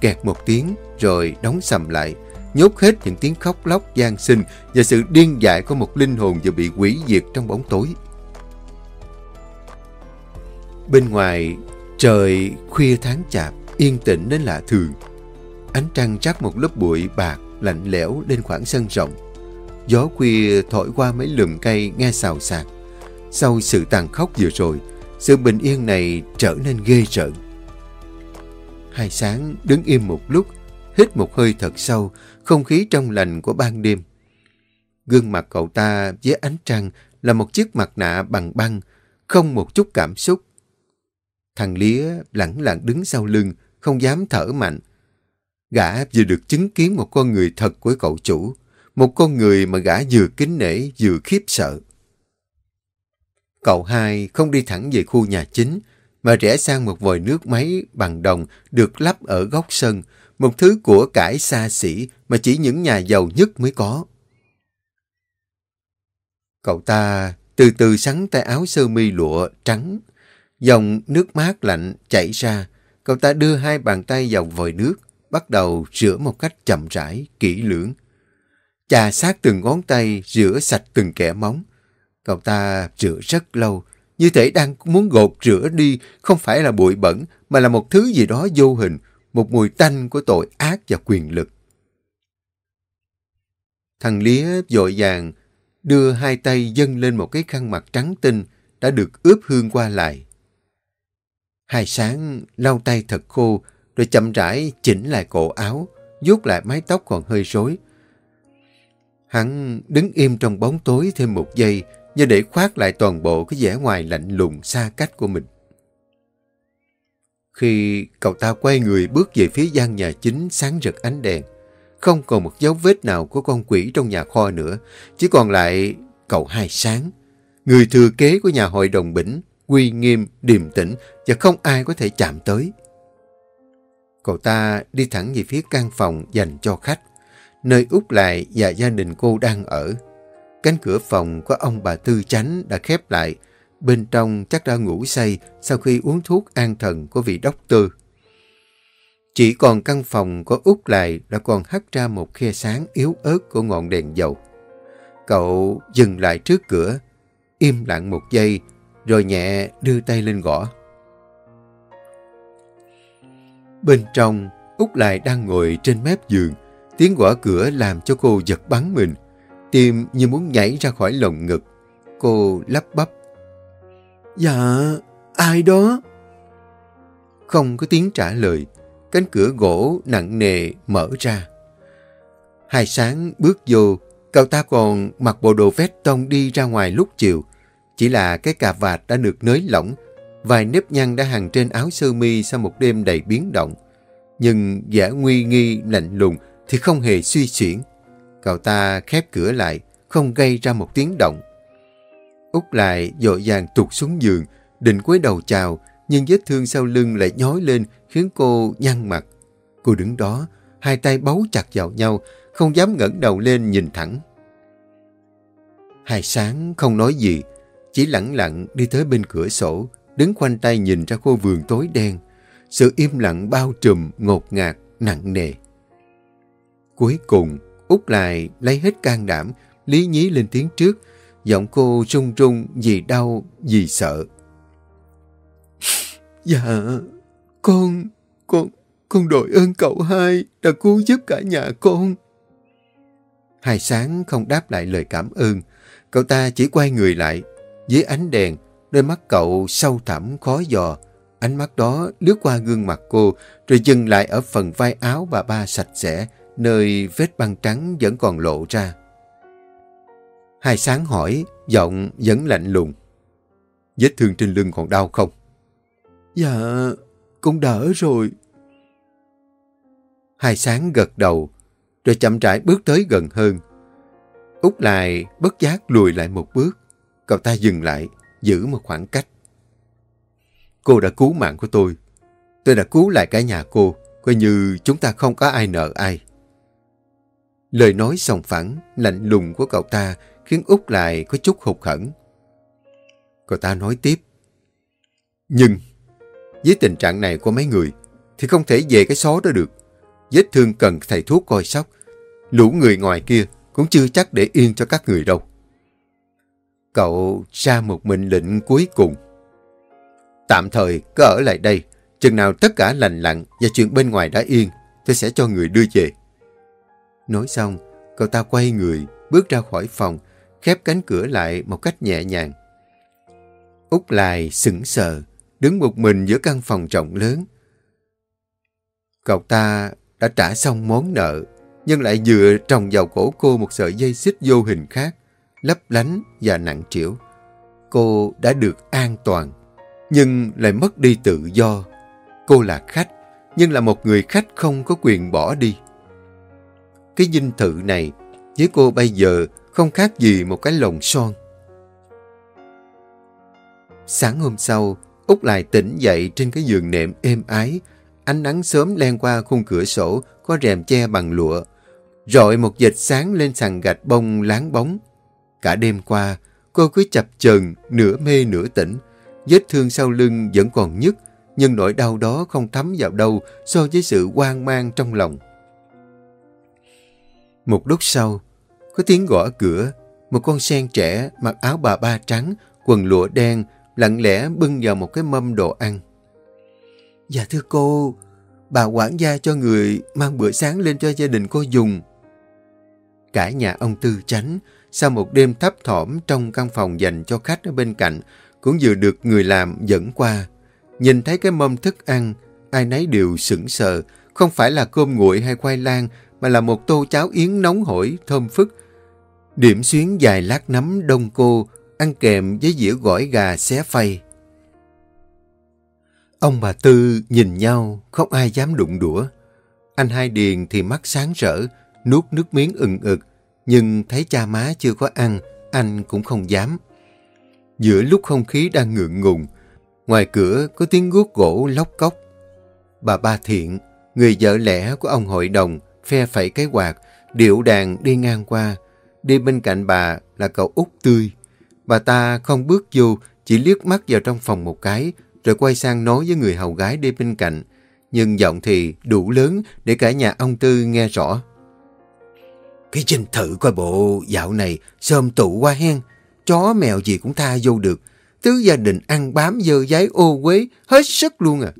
kẹt một tiếng rồi đóng sầm lại, nhốt hết những tiếng khóc lóc gian sinh và sự điên dại của một linh hồn vừa bị quỷ diệt trong bóng tối. Bên ngoài, trời khuya tháng chạp, yên tĩnh đến lạ thường. Ánh trăng chắc một lớp bụi bạc lạnh lẽo lên khoảng sân rộng. Gió khuya thổi qua mấy lùm cây nghe xào xạc. Sau sự tàn khốc vừa rồi, sự bình yên này trở nên ghê rợn. Hai sáng đứng im một lúc, hít một hơi thật sâu, không khí trong lành của ban đêm. Gương mặt cậu ta với ánh trăng là một chiếc mặt nạ bằng băng, không một chút cảm xúc. Thằng Lía lẳng lặng đứng sau lưng, không dám thở mạnh. Gã vừa được chứng kiến một con người thật của cậu chủ, một con người mà gã vừa kính nể vừa khiếp sợ. Cậu hai không đi thẳng về khu nhà chính, mà rẽ sang một vòi nước máy bằng đồng được lắp ở góc sân, một thứ của cải xa xỉ mà chỉ những nhà giàu nhất mới có. Cậu ta từ từ sắn tay áo sơ mi lụa trắng, dòng nước mát lạnh chảy ra. Cậu ta đưa hai bàn tay vào vòi nước, bắt đầu rửa một cách chậm rãi, kỹ lưỡng. Chà sát từng ngón tay, rửa sạch từng kẻ móng. Cậu ta rửa rất lâu, như thể đang muốn gột rửa đi không phải là bụi bẩn, mà là một thứ gì đó vô hình, một mùi tanh của tội ác và quyền lực. Thằng Lía dội vàng đưa hai tay dâng lên một cái khăn mặt trắng tinh đã được ướp hương qua lại. Hai sáng lau tay thật khô, rồi chậm rãi chỉnh lại cổ áo, vuốt lại mái tóc còn hơi rối. Hắn đứng im trong bóng tối thêm một giây, như để khoác lại toàn bộ cái vẻ ngoài lạnh lùng xa cách của mình. Khi cậu ta quay người bước về phía gian nhà chính sáng rực ánh đèn, không còn một dấu vết nào của con quỷ trong nhà kho nữa, chỉ còn lại cậu hai sáng, người thừa kế của nhà hội đồng bỉnh, uy nghiêm, điềm tĩnh và không ai có thể chạm tới. Cậu ta đi thẳng về phía căn phòng dành cho khách, nơi Út Lại và gia đình cô đang ở. Cánh cửa phòng có ông bà Tư Chánh đã khép lại, bên trong chắc đã ngủ say sau khi uống thuốc an thần của vị đốc tư. Chỉ còn căn phòng có út lại đã còn hắt ra một khe sáng yếu ớt của ngọn đèn dầu. Cậu dừng lại trước cửa, im lặng một giây, rồi nhẹ đưa tay lên gõ. Bên trong, Út lại đang ngồi trên mép giường. Tiếng gõ cửa làm cho cô giật bắn mình. Tim như muốn nhảy ra khỏi lồng ngực. Cô lắp bắp. Dạ, ai đó? Không có tiếng trả lời. Cánh cửa gỗ nặng nề mở ra. Hai sáng bước vô, cậu ta còn mặc bộ đồ vest tông đi ra ngoài lúc chiều. Chỉ là cái cà vạt đã được nới lỏng, vài nếp nhăn đã hàng trên áo sơ mi sau một đêm đầy biến động. Nhưng vẻ nguy nghi lạnh lùng thì không hề suy chuyển. Cậu ta khép cửa lại, không gây ra một tiếng động. Út lại dội vàng tụt xuống giường, định cúi đầu chào, nhưng vết thương sau lưng lại nhói lên khiến cô nhăn mặt. Cô đứng đó, hai tay bấu chặt vào nhau, không dám ngẩng đầu lên nhìn thẳng. Hai sáng không nói gì, chỉ lặng lặng đi tới bên cửa sổ, đứng khoanh tay nhìn ra khu vườn tối đen. Sự im lặng bao trùm, ngột ngạt, nặng nề. Cuối cùng, Út lại lấy hết can đảm, lý nhí lên tiếng trước, giọng cô run run vì đau, vì sợ. Dạ, con, con, con đội ơn cậu hai đã cứu giúp cả nhà con. Hai sáng không đáp lại lời cảm ơn. Cậu ta chỉ quay người lại. Dưới ánh đèn, đôi mắt cậu sâu thẳm khó dò. Ánh mắt đó lướt qua gương mặt cô, rồi dừng lại ở phần vai áo bà ba sạch sẽ, nơi vết băng trắng vẫn còn lộ ra. Hai sáng hỏi, giọng vẫn lạnh lùng. Vết thương trên lưng còn đau không? Dạ, cũng đỡ rồi. Hai sáng gật đầu, rồi chậm rãi bước tới gần hơn. Út lại bất giác lùi lại một bước. Cậu ta dừng lại, giữ một khoảng cách. Cô đã cứu mạng của tôi. Tôi đã cứu lại cả nhà cô, coi như chúng ta không có ai nợ ai. Lời nói sòng phẳng, lạnh lùng của cậu ta khiến úc lại có chút hụt hẫng. Cậu ta nói tiếp. Nhưng, với tình trạng này của mấy người, thì không thể về cái xó đó được. Vết thương cần thầy thuốc coi sóc. Lũ người ngoài kia cũng chưa chắc để yên cho các người đâu. Cậu ra một mệnh lệnh cuối cùng. Tạm thời cứ ở lại đây, Chừng nào tất cả lành lặn và chuyện bên ngoài đã yên, tôi sẽ cho người đưa về. Nói xong, cậu ta quay người, bước ra khỏi phòng, khép cánh cửa lại một cách nhẹ nhàng. Úc lại sững sờ, đứng một mình giữa căn phòng rộng lớn. Cậu ta đã trả xong món nợ, nhưng lại vừa trồng vào cổ cô một sợi dây xích vô hình khác, lấp lánh và nặng trĩu. Cô đã được an toàn, nhưng lại mất đi tự do. Cô là khách, nhưng là một người khách không có quyền bỏ đi. Cái dinh thự này với cô bây giờ không khác gì một cái lồng son. Sáng hôm sau, úc lại tỉnh dậy trên cái giường nệm êm ái. Ánh nắng sớm len qua khung cửa sổ có rèm che bằng lụa. Rọi một dịch sáng lên sàn gạch bông láng bóng. Cả đêm qua, cô cứ chập chờn nửa mê nửa tỉnh. Vết thương sau lưng vẫn còn nhức, nhưng nỗi đau đó không thấm vào đâu so với sự hoang mang trong lòng. Một lúc sau, có tiếng gõ cửa, một con sen trẻ mặc áo bà ba trắng, quần lụa đen, lặng lẽ bưng vào một cái mâm đồ ăn. Dạ thưa cô, bà quản gia cho người mang bữa sáng lên cho gia đình cô dùng. Cả nhà ông Tư Chánh, sau một đêm thấp thỏm trong căn phòng dành cho khách ở bên cạnh, cũng vừa được người làm dẫn qua. Nhìn thấy cái mâm thức ăn, ai nấy đều sững sờ, không phải là cơm nguội hay khoai lang, mà là một tô cháo yến nóng hổi, thơm phức. Điểm xuyến dài lát nấm đông cô, ăn kèm với dĩa gỏi gà xé phay. Ông bà Tư nhìn nhau, không ai dám đụng đũa. Anh Hai Điền thì mắt sáng rỡ, nuốt nước miếng ừng ực, nhưng thấy cha má chưa có ăn, anh cũng không dám. Giữa lúc không khí đang ngượng ngùng, ngoài cửa có tiếng guốc gỗ lóc cốc. Bà Ba Thiện, người vợ lẽ của ông hội đồng, phe phẩy cái quạt, điệu đàn đi ngang qua. Đi bên cạnh bà là cậu út tươi. Bà ta không bước vô, chỉ liếc mắt vào trong phòng một cái, rồi quay sang nói với người hầu gái đi bên cạnh. Nhưng giọng thì đủ lớn để cả nhà ông Tư nghe rõ. Cái trình thử coi bộ dạo này sơm tụ qua hen. Chó mèo gì cũng tha vô được. Tứ gia đình ăn bám dơ giấy ô quế hết sức luôn à.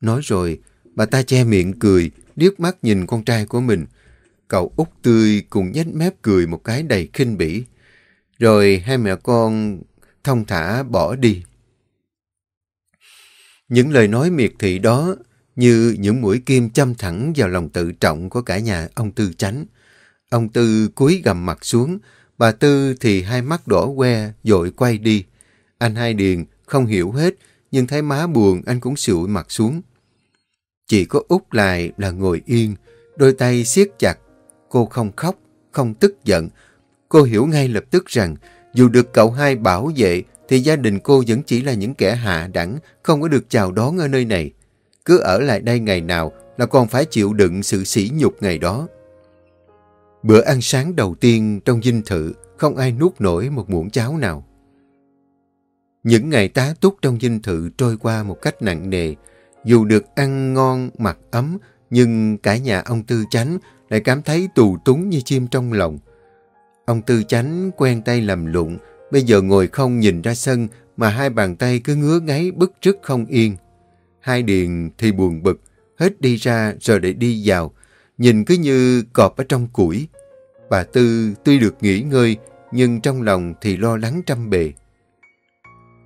Nói rồi, bà ta che miệng cười, liếc mắt nhìn con trai của mình. Cậu út tươi cùng nhếch mép cười một cái đầy khinh bỉ. Rồi hai mẹ con thông thả bỏ đi. Những lời nói miệt thị đó như những mũi kim châm thẳng vào lòng tự trọng của cả nhà ông Tư Chánh. Ông Tư cúi gầm mặt xuống, bà Tư thì hai mắt đỏ que, dội quay đi. Anh Hai Điền không hiểu hết, nhưng thấy má buồn anh cũng sụi mặt xuống. Chỉ có út lại là ngồi yên, đôi tay siết chặt. Cô không khóc, không tức giận. Cô hiểu ngay lập tức rằng dù được cậu hai bảo vệ thì gia đình cô vẫn chỉ là những kẻ hạ đẳng, không có được chào đón ở nơi này. Cứ ở lại đây ngày nào là còn phải chịu đựng sự sỉ nhục ngày đó. Bữa ăn sáng đầu tiên trong dinh thự, không ai nuốt nổi một muỗng cháo nào. Những ngày tá túc trong dinh thự trôi qua một cách nặng nề, dù được ăn ngon, mặc ấm, nhưng cả nhà ông Tư Chánh lại cảm thấy tù túng như chim trong lòng. Ông Tư Chánh quen tay làm lụng, bây giờ ngồi không nhìn ra sân mà hai bàn tay cứ ngứa ngáy bức rứt không yên. Hai điền thì buồn bực, hết đi ra rồi để đi vào, nhìn cứ như cọp ở trong củi. Bà Tư tuy được nghỉ ngơi, nhưng trong lòng thì lo lắng trăm bề.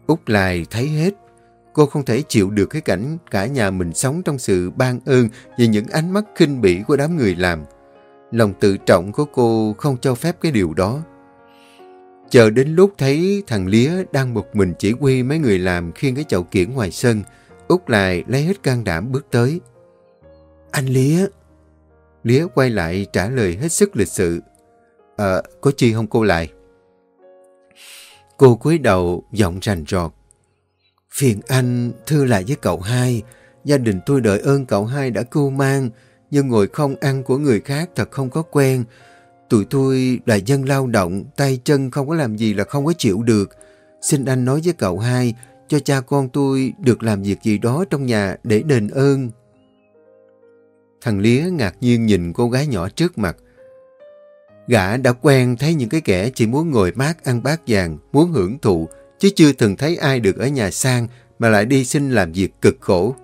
Úc Lai thấy hết, Cô không thể chịu được cái cảnh cả nhà mình sống trong sự ban ơn và những ánh mắt khinh bỉ của đám người làm. Lòng tự trọng của cô không cho phép cái điều đó. Chờ đến lúc thấy thằng Lía đang một mình chỉ huy mấy người làm khiêng cái chậu kiển ngoài sân, Út lại lấy hết can đảm bước tới. Anh Lía! Lía quay lại trả lời hết sức lịch sự. Ờ, có chi không cô lại? Cô cúi đầu, giọng rành rọt. Phiền anh thưa lại với cậu hai, gia đình tôi đợi ơn cậu hai đã cưu mang, nhưng ngồi không ăn của người khác thật không có quen. Tụi tôi là dân lao động, tay chân không có làm gì là không có chịu được. Xin anh nói với cậu hai, cho cha con tôi được làm việc gì đó trong nhà để đền ơn. Thằng Lía ngạc nhiên nhìn cô gái nhỏ trước mặt. Gã đã quen thấy những cái kẻ chỉ muốn ngồi mát ăn bát vàng, muốn hưởng thụ, chứ chưa từng thấy ai được ở nhà sang mà lại đi xin làm việc cực khổ.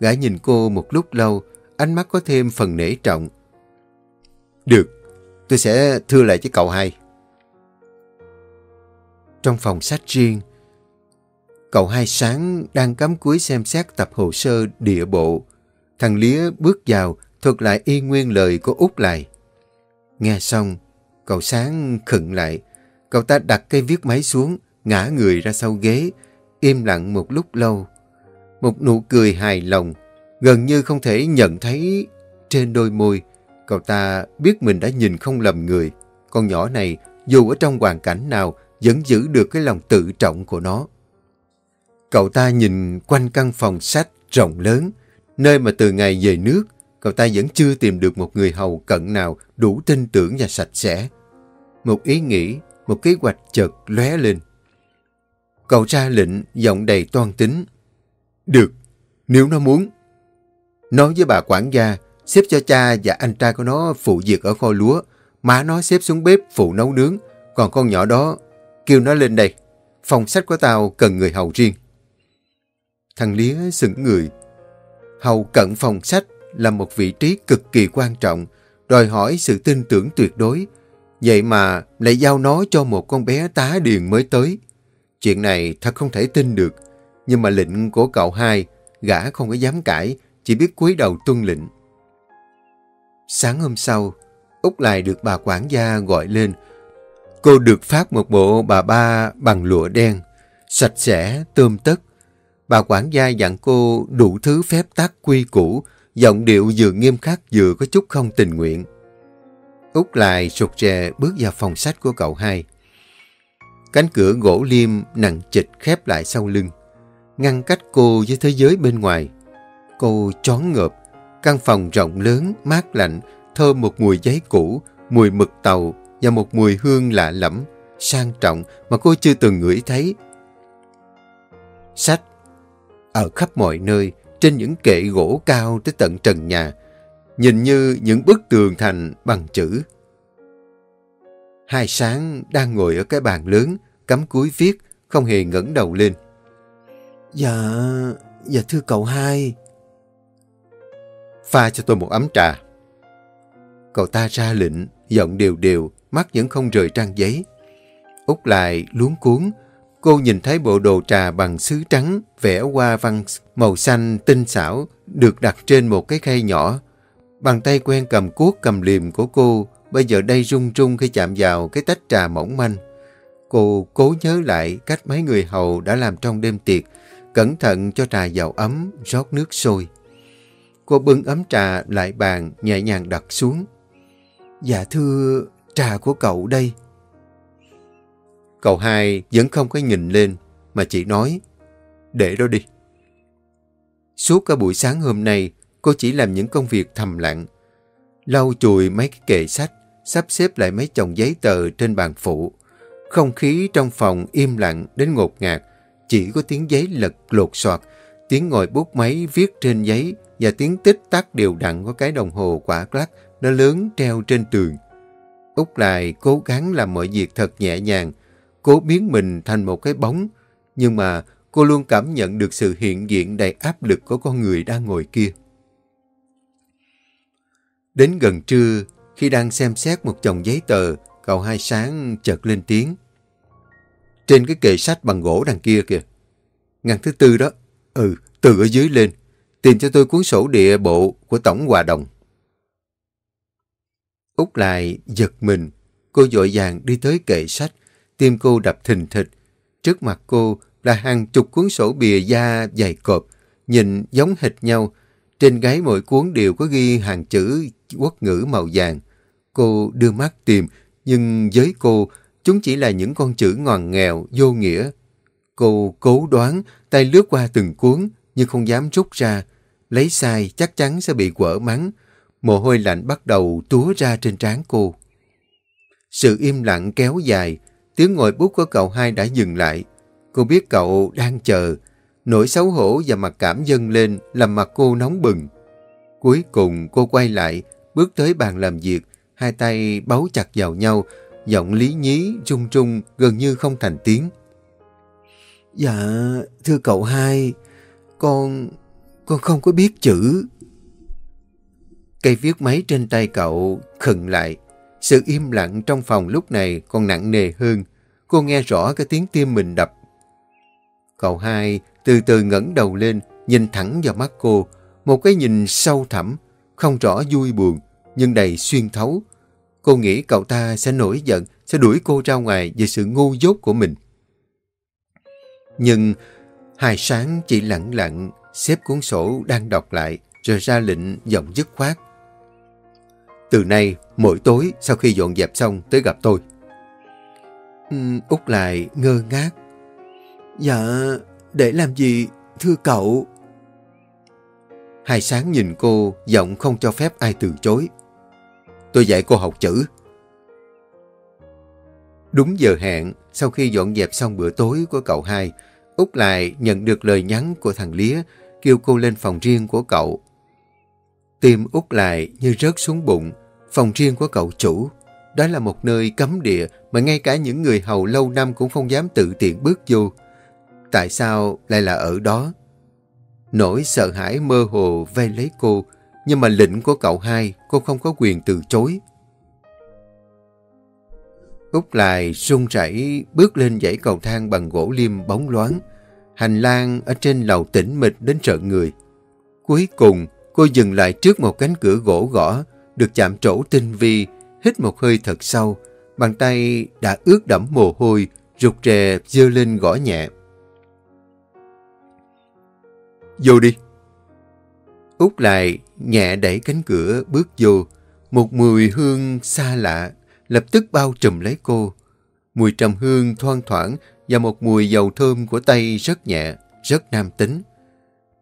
Gã nhìn cô một lúc lâu, ánh mắt có thêm phần nể trọng. Được, tôi sẽ thưa lại với cậu hai. Trong phòng sách riêng, cậu hai sáng đang cắm cúi xem xét tập hồ sơ địa bộ. Thằng Lía bước vào, thuật lại y nguyên lời của Út lại. Nghe xong, cậu sáng khựng lại. Cậu ta đặt cây viết máy xuống, ngã người ra sau ghế, im lặng một lúc lâu. Một nụ cười hài lòng, gần như không thể nhận thấy trên đôi môi. Cậu ta biết mình đã nhìn không lầm người. Con nhỏ này, dù ở trong hoàn cảnh nào, vẫn giữ được cái lòng tự trọng của nó. Cậu ta nhìn quanh căn phòng sách rộng lớn, nơi mà từ ngày về nước, cậu ta vẫn chưa tìm được một người hầu cận nào đủ tin tưởng và sạch sẽ. Một ý nghĩ, một kế hoạch chợt lóe lên. Cậu ra lệnh, giọng đầy toan tính. Được, nếu nó muốn. Nói với bà quản gia, xếp cho cha và anh trai của nó phụ việc ở kho lúa. Má nó xếp xuống bếp phụ nấu nướng. Còn con nhỏ đó, kêu nó lên đây. Phòng sách của tao cần người hầu riêng. Thằng Lía sững người. Hầu cận phòng sách là một vị trí cực kỳ quan trọng, đòi hỏi sự tin tưởng tuyệt đối. Vậy mà lại giao nó cho một con bé tá điền mới tới. Chuyện này thật không thể tin được, nhưng mà lệnh của cậu hai, gã không có dám cãi, chỉ biết cúi đầu tuân lệnh. Sáng hôm sau, Úc lại được bà quản gia gọi lên. Cô được phát một bộ bà ba bằng lụa đen, sạch sẽ, tươm tất. Bà quản gia dặn cô đủ thứ phép tắc quy củ, giọng điệu vừa nghiêm khắc vừa có chút không tình nguyện. Úc lại sụt rè bước vào phòng sách của cậu hai. Cánh cửa gỗ liêm nặng trịch khép lại sau lưng, ngăn cách cô với thế giới bên ngoài. Cô chón ngợp, căn phòng rộng lớn, mát lạnh, thơm một mùi giấy cũ, mùi mực tàu và một mùi hương lạ lẫm, sang trọng mà cô chưa từng ngửi thấy. Sách ở khắp mọi nơi, trên những kệ gỗ cao tới tận trần nhà, nhìn như những bức tường thành bằng chữ. Hai sáng đang ngồi ở cái bàn lớn, cắm cúi viết, không hề ngẩng đầu lên. Dạ, dạ thưa cậu hai. Pha cho tôi một ấm trà. Cậu ta ra lệnh, giọng đều đều, mắt vẫn không rời trang giấy. Út lại luống cuốn, cô nhìn thấy bộ đồ trà bằng sứ trắng, vẽ hoa văn màu xanh tinh xảo, được đặt trên một cái khay nhỏ. Bàn tay quen cầm cuốc cầm liềm của cô, bây giờ đây rung rung khi chạm vào cái tách trà mỏng manh. Cô cố nhớ lại cách mấy người hầu đã làm trong đêm tiệc, cẩn thận cho trà vào ấm, rót nước sôi. Cô bưng ấm trà lại bàn, nhẹ nhàng đặt xuống. Dạ thưa, trà của cậu đây. Cậu hai vẫn không có nhìn lên, mà chỉ nói, để đó đi. Suốt cả buổi sáng hôm nay, cô chỉ làm những công việc thầm lặng. Lau chùi mấy cái kệ sách, sắp xếp lại mấy chồng giấy tờ trên bàn phụ. Không khí trong phòng im lặng đến ngột ngạt, chỉ có tiếng giấy lật lột soạt, tiếng ngồi bút máy viết trên giấy và tiếng tích tắc đều đặn của cái đồng hồ quả lắc nó lớn treo trên tường. Úc lại cố gắng làm mọi việc thật nhẹ nhàng, cố biến mình thành một cái bóng, nhưng mà cô luôn cảm nhận được sự hiện diện đầy áp lực của con người đang ngồi kia. Đến gần trưa, khi đang xem xét một chồng giấy tờ, cậu hai sáng chợt lên tiếng. Trên cái kệ sách bằng gỗ đằng kia kìa. Ngăn thứ tư đó. Ừ, từ ở dưới lên. Tìm cho tôi cuốn sổ địa bộ của Tổng Hòa Đồng. Út lại giật mình. Cô dội vàng đi tới kệ sách. Tim cô đập thình thịch. Trước mặt cô là hàng chục cuốn sổ bìa da dày cộp. Nhìn giống hệt nhau. Trên gáy mỗi cuốn đều có ghi hàng chữ quốc ngữ màu vàng. Cô đưa mắt tìm, nhưng với cô, chúng chỉ là những con chữ ngoằn nghèo, vô nghĩa. Cô cố đoán, tay lướt qua từng cuốn, nhưng không dám rút ra. Lấy sai chắc chắn sẽ bị quở mắng. Mồ hôi lạnh bắt đầu túa ra trên trán cô. Sự im lặng kéo dài, tiếng ngồi bút của cậu hai đã dừng lại. Cô biết cậu đang chờ. Nỗi xấu hổ và mặt cảm dâng lên làm mặt cô nóng bừng. Cuối cùng cô quay lại, bước tới bàn làm việc, hai tay bấu chặt vào nhau, giọng lý nhí, rung rung, gần như không thành tiếng. Dạ, thưa cậu hai, con... con không có biết chữ. Cây viết máy trên tay cậu khừng lại. Sự im lặng trong phòng lúc này còn nặng nề hơn. Cô nghe rõ cái tiếng tim mình đập. Cậu hai từ từ ngẩng đầu lên, nhìn thẳng vào mắt cô. Một cái nhìn sâu thẳm, không rõ vui buồn, nhưng đầy xuyên thấu. Cô nghĩ cậu ta sẽ nổi giận, sẽ đuổi cô ra ngoài vì sự ngu dốt của mình. Nhưng hai sáng chỉ lặng lặng xếp cuốn sổ đang đọc lại rồi ra lệnh giọng dứt khoát. Từ nay, mỗi tối sau khi dọn dẹp xong tới gặp tôi. Út lại ngơ ngác. Dạ, để làm gì, thưa cậu? Hai sáng nhìn cô, giọng không cho phép ai từ chối. Tôi dạy cô học chữ. Đúng giờ hẹn, sau khi dọn dẹp xong bữa tối của cậu hai, Út lại nhận được lời nhắn của thằng Lía, kêu cô lên phòng riêng của cậu. Tim Út lại như rớt xuống bụng, phòng riêng của cậu chủ. Đó là một nơi cấm địa mà ngay cả những người hầu lâu năm cũng không dám tự tiện bước vô. Tại sao lại là ở đó? Nỗi sợ hãi mơ hồ vây lấy cô, nhưng mà lệnh của cậu hai cô không có quyền từ chối. Út lại sung rẩy bước lên dãy cầu thang bằng gỗ liêm bóng loáng. Hành lang ở trên lầu tĩnh mịch đến sợ người. Cuối cùng, cô dừng lại trước một cánh cửa gỗ gõ, được chạm trổ tinh vi, hít một hơi thật sâu. Bàn tay đã ướt đẫm mồ hôi, rụt rè dơ lên gõ nhẹ. Vô đi. Út lại nhẹ đẩy cánh cửa bước vô. Một mùi hương xa lạ lập tức bao trùm lấy cô. Mùi trầm hương thoang thoảng và một mùi dầu thơm của tay rất nhẹ, rất nam tính.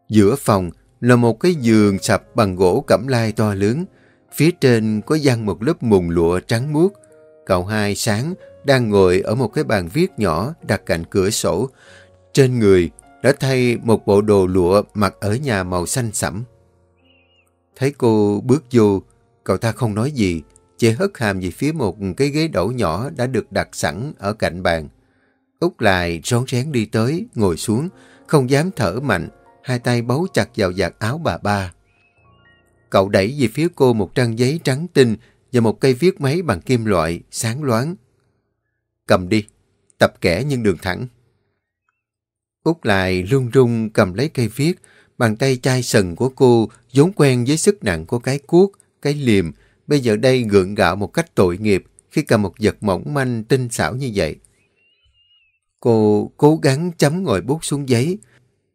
Giữa phòng là một cái giường sập bằng gỗ cẩm lai to lớn. Phía trên có dăng một lớp mùng lụa trắng muốt. Cậu hai sáng đang ngồi ở một cái bàn viết nhỏ đặt cạnh cửa sổ. Trên người đã thay một bộ đồ lụa mặc ở nhà màu xanh sẫm. Thấy cô bước vô, cậu ta không nói gì, chỉ hất hàm về phía một cái ghế đổ nhỏ đã được đặt sẵn ở cạnh bàn. Út lại rón rén đi tới, ngồi xuống, không dám thở mạnh, hai tay bấu chặt vào vạt áo bà ba. Cậu đẩy về phía cô một trang giấy trắng tinh và một cây viết máy bằng kim loại, sáng loáng. Cầm đi, tập kẻ nhưng đường thẳng. Út lại run run cầm lấy cây viết, bàn tay chai sần của cô vốn quen với sức nặng của cái cuốc, cái liềm, bây giờ đây gượng gạo một cách tội nghiệp khi cầm một vật mỏng manh tinh xảo như vậy. Cô cố gắng chấm ngồi bút xuống giấy,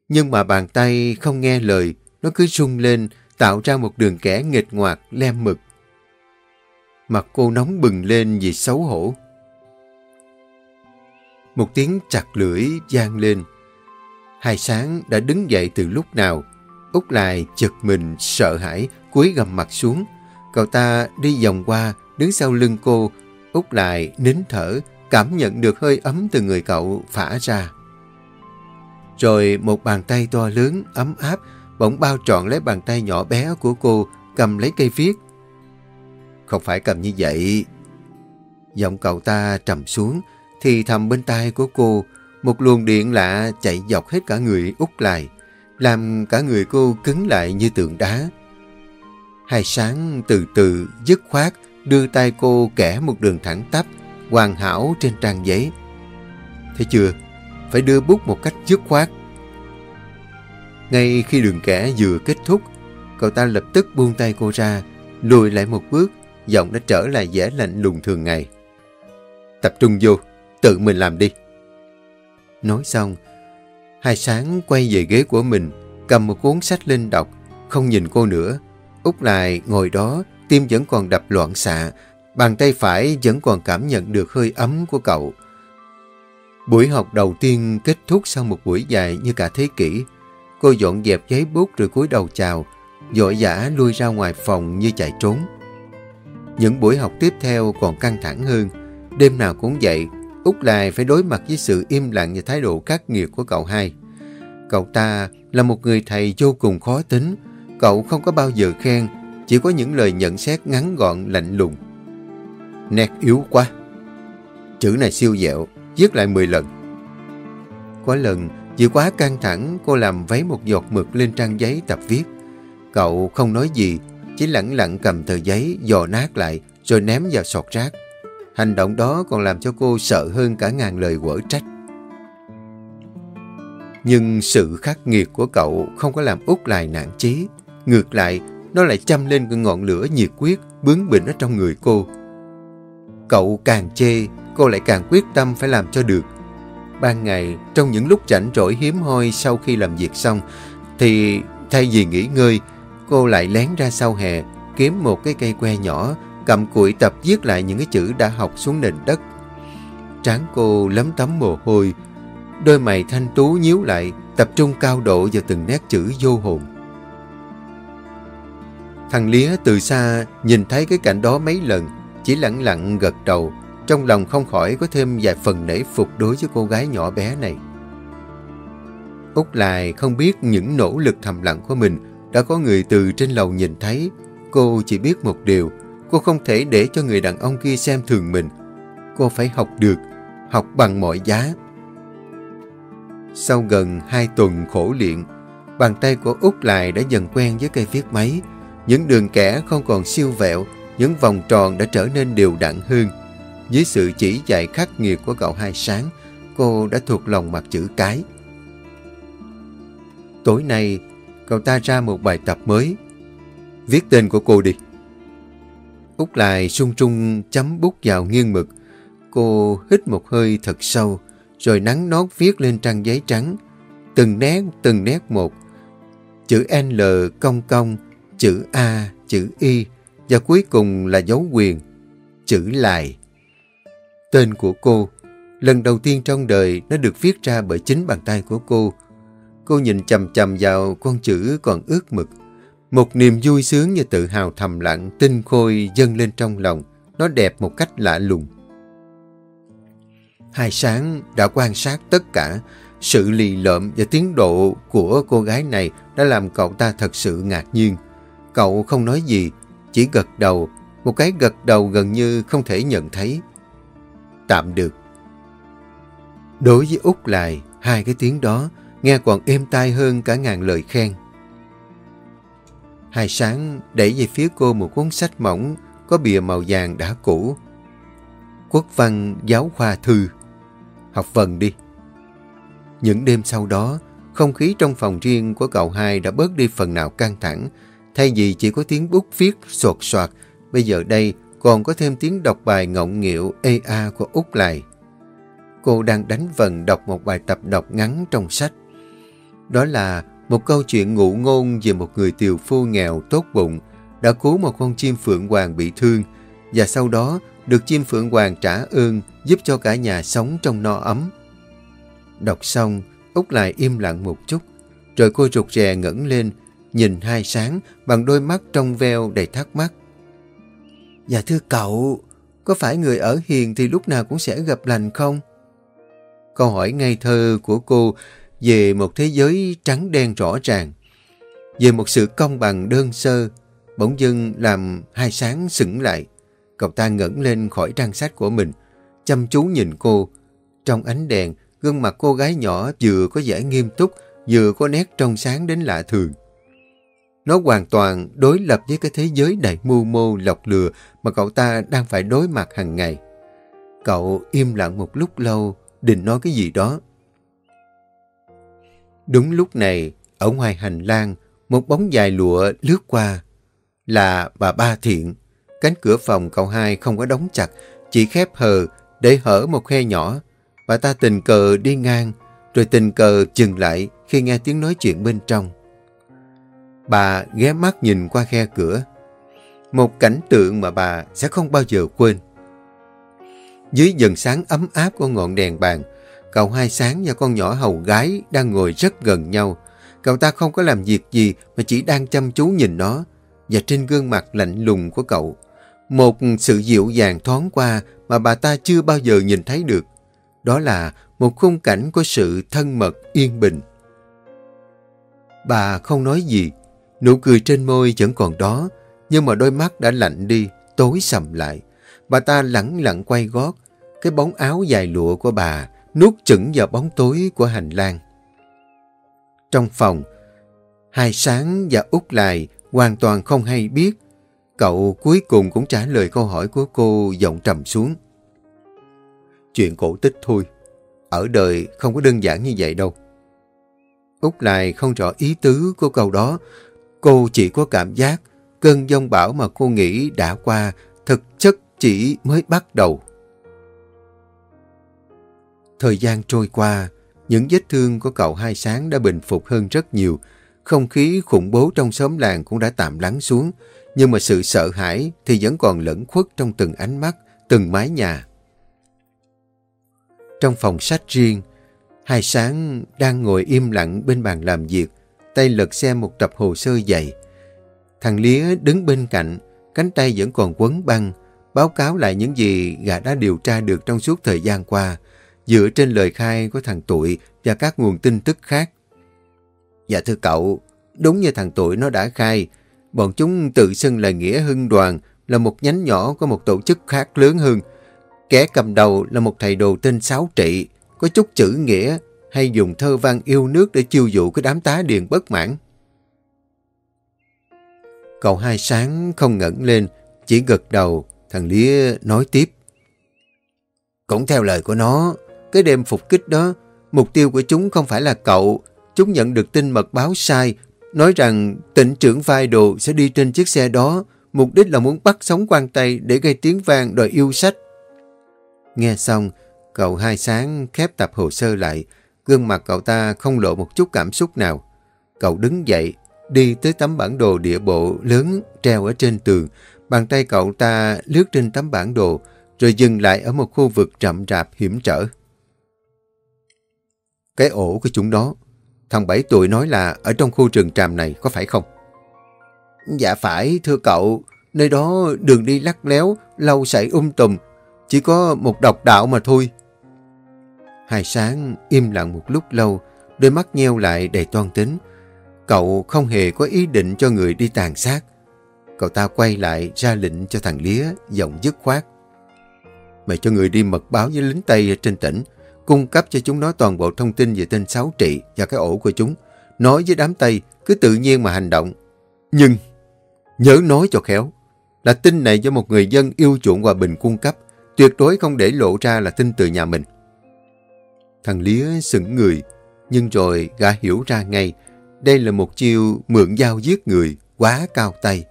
nhưng mà bàn tay không nghe lời, nó cứ rung lên, tạo ra một đường kẻ nghịch ngoạc, lem mực. Mặt cô nóng bừng lên vì xấu hổ. Một tiếng chặt lưỡi gian lên. Hai sáng đã đứng dậy từ lúc nào. Úc lại chật mình, sợ hãi, cúi gầm mặt xuống. Cậu ta đi vòng qua, đứng sau lưng cô. Úc lại nín thở, cảm nhận được hơi ấm từ người cậu phả ra. Rồi một bàn tay to lớn, ấm áp, bỗng bao trọn lấy bàn tay nhỏ bé của cô, cầm lấy cây viết. Không phải cầm như vậy. Giọng cậu ta trầm xuống, thì thầm bên tai của cô, một luồng điện lạ chạy dọc hết cả người út lại, làm cả người cô cứng lại như tượng đá. Hai sáng từ từ, dứt khoát, đưa tay cô kẻ một đường thẳng tắp, hoàn hảo trên trang giấy. Thấy chưa? Phải đưa bút một cách dứt khoát. Ngay khi đường kẻ vừa kết thúc, cậu ta lập tức buông tay cô ra, lùi lại một bước, giọng đã trở lại vẻ lạnh lùng thường ngày. Tập trung vô, tự mình làm đi. Nói xong, hai sáng quay về ghế của mình, cầm một cuốn sách lên đọc, không nhìn cô nữa. Út lại ngồi đó, tim vẫn còn đập loạn xạ, bàn tay phải vẫn còn cảm nhận được hơi ấm của cậu. Buổi học đầu tiên kết thúc sau một buổi dài như cả thế kỷ. Cô dọn dẹp giấy bút rồi cúi đầu chào, dội dã lui ra ngoài phòng như chạy trốn. Những buổi học tiếp theo còn căng thẳng hơn. Đêm nào cũng vậy, Úc lại phải đối mặt với sự im lặng và thái độ khắc nghiệt của cậu hai. Cậu ta là một người thầy vô cùng khó tính. Cậu không có bao giờ khen, chỉ có những lời nhận xét ngắn gọn lạnh lùng. Nét yếu quá. Chữ này siêu dẹo, viết lại 10 lần. Có lần, vì quá căng thẳng, cô làm vấy một giọt mực lên trang giấy tập viết. Cậu không nói gì, chỉ lặng lặng cầm tờ giấy, dò nát lại, rồi ném vào sọt rác. Hành động đó còn làm cho cô sợ hơn cả ngàn lời quở trách. Nhưng sự khắc nghiệt của cậu không có làm út lại nản chí. Ngược lại, nó lại châm lên cái ngọn lửa nhiệt quyết, bướng bỉnh ở trong người cô. Cậu càng chê, cô lại càng quyết tâm phải làm cho được. Ban ngày, trong những lúc rảnh rỗi hiếm hoi sau khi làm việc xong, thì thay vì nghỉ ngơi, cô lại lén ra sau hè, kiếm một cái cây que nhỏ, cầm cuội tập viết lại những cái chữ đã học xuống nền đất. Trán cô lấm tấm mồ hôi, đôi mày thanh tú nhíu lại, tập trung cao độ vào từng nét chữ vô hồn. Thằng Lía từ xa nhìn thấy cái cảnh đó mấy lần, chỉ lặng lặng gật đầu, trong lòng không khỏi có thêm vài phần nể phục đối với cô gái nhỏ bé này. Út lại không biết những nỗ lực thầm lặng của mình đã có người từ trên lầu nhìn thấy. Cô chỉ biết một điều, cô không thể để cho người đàn ông kia xem thường mình. Cô phải học được, học bằng mọi giá. Sau gần hai tuần khổ luyện, bàn tay của Út lại đã dần quen với cây viết máy. Những đường kẻ không còn siêu vẹo, những vòng tròn đã trở nên đều đặn hơn. Dưới sự chỉ dạy khắc nghiệt của cậu hai sáng, cô đã thuộc lòng mặt chữ cái. Tối nay, cậu ta ra một bài tập mới. Viết tên của cô đi. Úc lại sung trung chấm bút vào nghiêng mực. Cô hít một hơi thật sâu, rồi nắng nót viết lên trang giấy trắng. Từng nét, từng nét một. Chữ L cong cong, chữ A, chữ Y, và cuối cùng là dấu quyền, chữ lại. Tên của cô, lần đầu tiên trong đời nó được viết ra bởi chính bàn tay của cô. Cô nhìn chầm chầm vào con chữ còn ướt mực. Một niềm vui sướng và tự hào thầm lặng, tinh khôi dâng lên trong lòng. Nó đẹp một cách lạ lùng. Hai sáng đã quan sát tất cả. Sự lì lợm và tiến độ của cô gái này đã làm cậu ta thật sự ngạc nhiên. Cậu không nói gì, chỉ gật đầu, một cái gật đầu gần như không thể nhận thấy. Tạm được. Đối với Úc lại, hai cái tiếng đó nghe còn êm tai hơn cả ngàn lời khen. Hai sáng đẩy về phía cô một cuốn sách mỏng có bìa màu vàng đã cũ. Quốc văn giáo khoa thư. Học vần đi. Những đêm sau đó, không khí trong phòng riêng của cậu hai đã bớt đi phần nào căng thẳng. Thay vì chỉ có tiếng bút viết sột soạt, bây giờ đây còn có thêm tiếng đọc bài ngọng nghịu EA của Úc lại. Cô đang đánh vần đọc một bài tập đọc ngắn trong sách. Đó là một câu chuyện ngụ ngôn về một người tiều phu nghèo tốt bụng đã cứu một con chim phượng hoàng bị thương và sau đó được chim phượng hoàng trả ơn giúp cho cả nhà sống trong no ấm. Đọc xong, Úc lại im lặng một chút, rồi cô rụt rè ngẩng lên, nhìn hai sáng bằng đôi mắt trong veo đầy thắc mắc. Dạ thưa cậu, có phải người ở hiền thì lúc nào cũng sẽ gặp lành không? Câu hỏi ngây thơ của cô về một thế giới trắng đen rõ ràng, về một sự công bằng đơn sơ, bỗng dưng làm hai sáng sững lại. Cậu ta ngẩng lên khỏi trang sách của mình, chăm chú nhìn cô. Trong ánh đèn, gương mặt cô gái nhỏ vừa có vẻ nghiêm túc, vừa có nét trong sáng đến lạ thường. Nó hoàn toàn đối lập với cái thế giới đầy mưu mô lọc lừa mà cậu ta đang phải đối mặt hàng ngày. Cậu im lặng một lúc lâu, định nói cái gì đó. Đúng lúc này, ở ngoài hành lang, một bóng dài lụa lướt qua. Là bà Ba Thiện. Cánh cửa phòng cậu hai không có đóng chặt, chỉ khép hờ để hở một khe nhỏ. Bà ta tình cờ đi ngang, rồi tình cờ dừng lại khi nghe tiếng nói chuyện bên trong. Bà ghé mắt nhìn qua khe cửa. Một cảnh tượng mà bà sẽ không bao giờ quên. Dưới dần sáng ấm áp của ngọn đèn bàn, cậu hai sáng và con nhỏ hầu gái đang ngồi rất gần nhau. Cậu ta không có làm việc gì mà chỉ đang chăm chú nhìn nó. Và trên gương mặt lạnh lùng của cậu, một sự dịu dàng thoáng qua mà bà ta chưa bao giờ nhìn thấy được. Đó là một khung cảnh của sự thân mật yên bình. Bà không nói gì, Nụ cười trên môi vẫn còn đó, nhưng mà đôi mắt đã lạnh đi, tối sầm lại. Bà ta lẳng lặng quay gót, cái bóng áo dài lụa của bà nuốt chửng vào bóng tối của hành lang. Trong phòng, Hai Sáng và Út Lại hoàn toàn không hay biết. Cậu cuối cùng cũng trả lời câu hỏi của cô giọng trầm xuống. Chuyện cổ tích thôi. Ở đời không có đơn giản như vậy đâu. Út Lại không rõ ý tứ của câu đó. Cô chỉ có cảm giác cơn giông bão mà cô nghĩ đã qua thực chất chỉ mới bắt đầu. Thời gian trôi qua, những vết thương của cậu hai sáng đã bình phục hơn rất nhiều. Không khí khủng bố trong xóm làng cũng đã tạm lắng xuống, nhưng mà sự sợ hãi thì vẫn còn lẫn khuất trong từng ánh mắt, từng mái nhà. Trong phòng sách riêng, hai sáng đang ngồi im lặng bên bàn làm việc, tay lật xem một tập hồ sơ dày. Thằng Lía đứng bên cạnh, cánh tay vẫn còn quấn băng, báo cáo lại những gì gã đã điều tra được trong suốt thời gian qua, dựa trên lời khai của thằng Tụi và các nguồn tin tức khác. Dạ thưa cậu, đúng như thằng Tụi nó đã khai, bọn chúng tự xưng là Nghĩa Hưng Đoàn, là một nhánh nhỏ của một tổ chức khác lớn hơn. Kẻ cầm đầu là một thầy đồ tên Sáu Trị, có chút chữ nghĩa hay dùng thơ văn yêu nước để chiêu dụ cái đám tá điền bất mãn. Cậu hai sáng không ngẩng lên, chỉ gật đầu, thằng Lía nói tiếp. Cũng theo lời của nó, cái đêm phục kích đó, mục tiêu của chúng không phải là cậu. Chúng nhận được tin mật báo sai, nói rằng tỉnh trưởng vai đồ sẽ đi trên chiếc xe đó, mục đích là muốn bắt sống quan tay để gây tiếng vang đòi yêu sách. Nghe xong, cậu hai sáng khép tập hồ sơ lại, gương mặt cậu ta không lộ một chút cảm xúc nào. Cậu đứng dậy, đi tới tấm bản đồ địa bộ lớn treo ở trên tường. Bàn tay cậu ta lướt trên tấm bản đồ, rồi dừng lại ở một khu vực rậm rạp hiểm trở. Cái ổ của chúng đó, thằng bảy tuổi nói là ở trong khu rừng tràm này, có phải không? Dạ phải, thưa cậu. Nơi đó đường đi lắc léo, lâu sảy um tùm. Chỉ có một độc đạo mà thôi. Hai sáng im lặng một lúc lâu, đôi mắt nheo lại đầy toan tính. Cậu không hề có ý định cho người đi tàn sát. Cậu ta quay lại ra lệnh cho thằng Lía, giọng dứt khoát. Mày cho người đi mật báo với lính Tây trên tỉnh, cung cấp cho chúng nó toàn bộ thông tin về tên Sáu Trị và cái ổ của chúng. Nói với đám Tây, cứ tự nhiên mà hành động. Nhưng, nhớ nói cho khéo, là tin này do một người dân yêu chuộng hòa bình cung cấp, tuyệt đối không để lộ ra là tin từ nhà mình. Thằng Lía sững người, nhưng rồi gã hiểu ra ngay, đây là một chiêu mượn dao giết người, quá cao tay.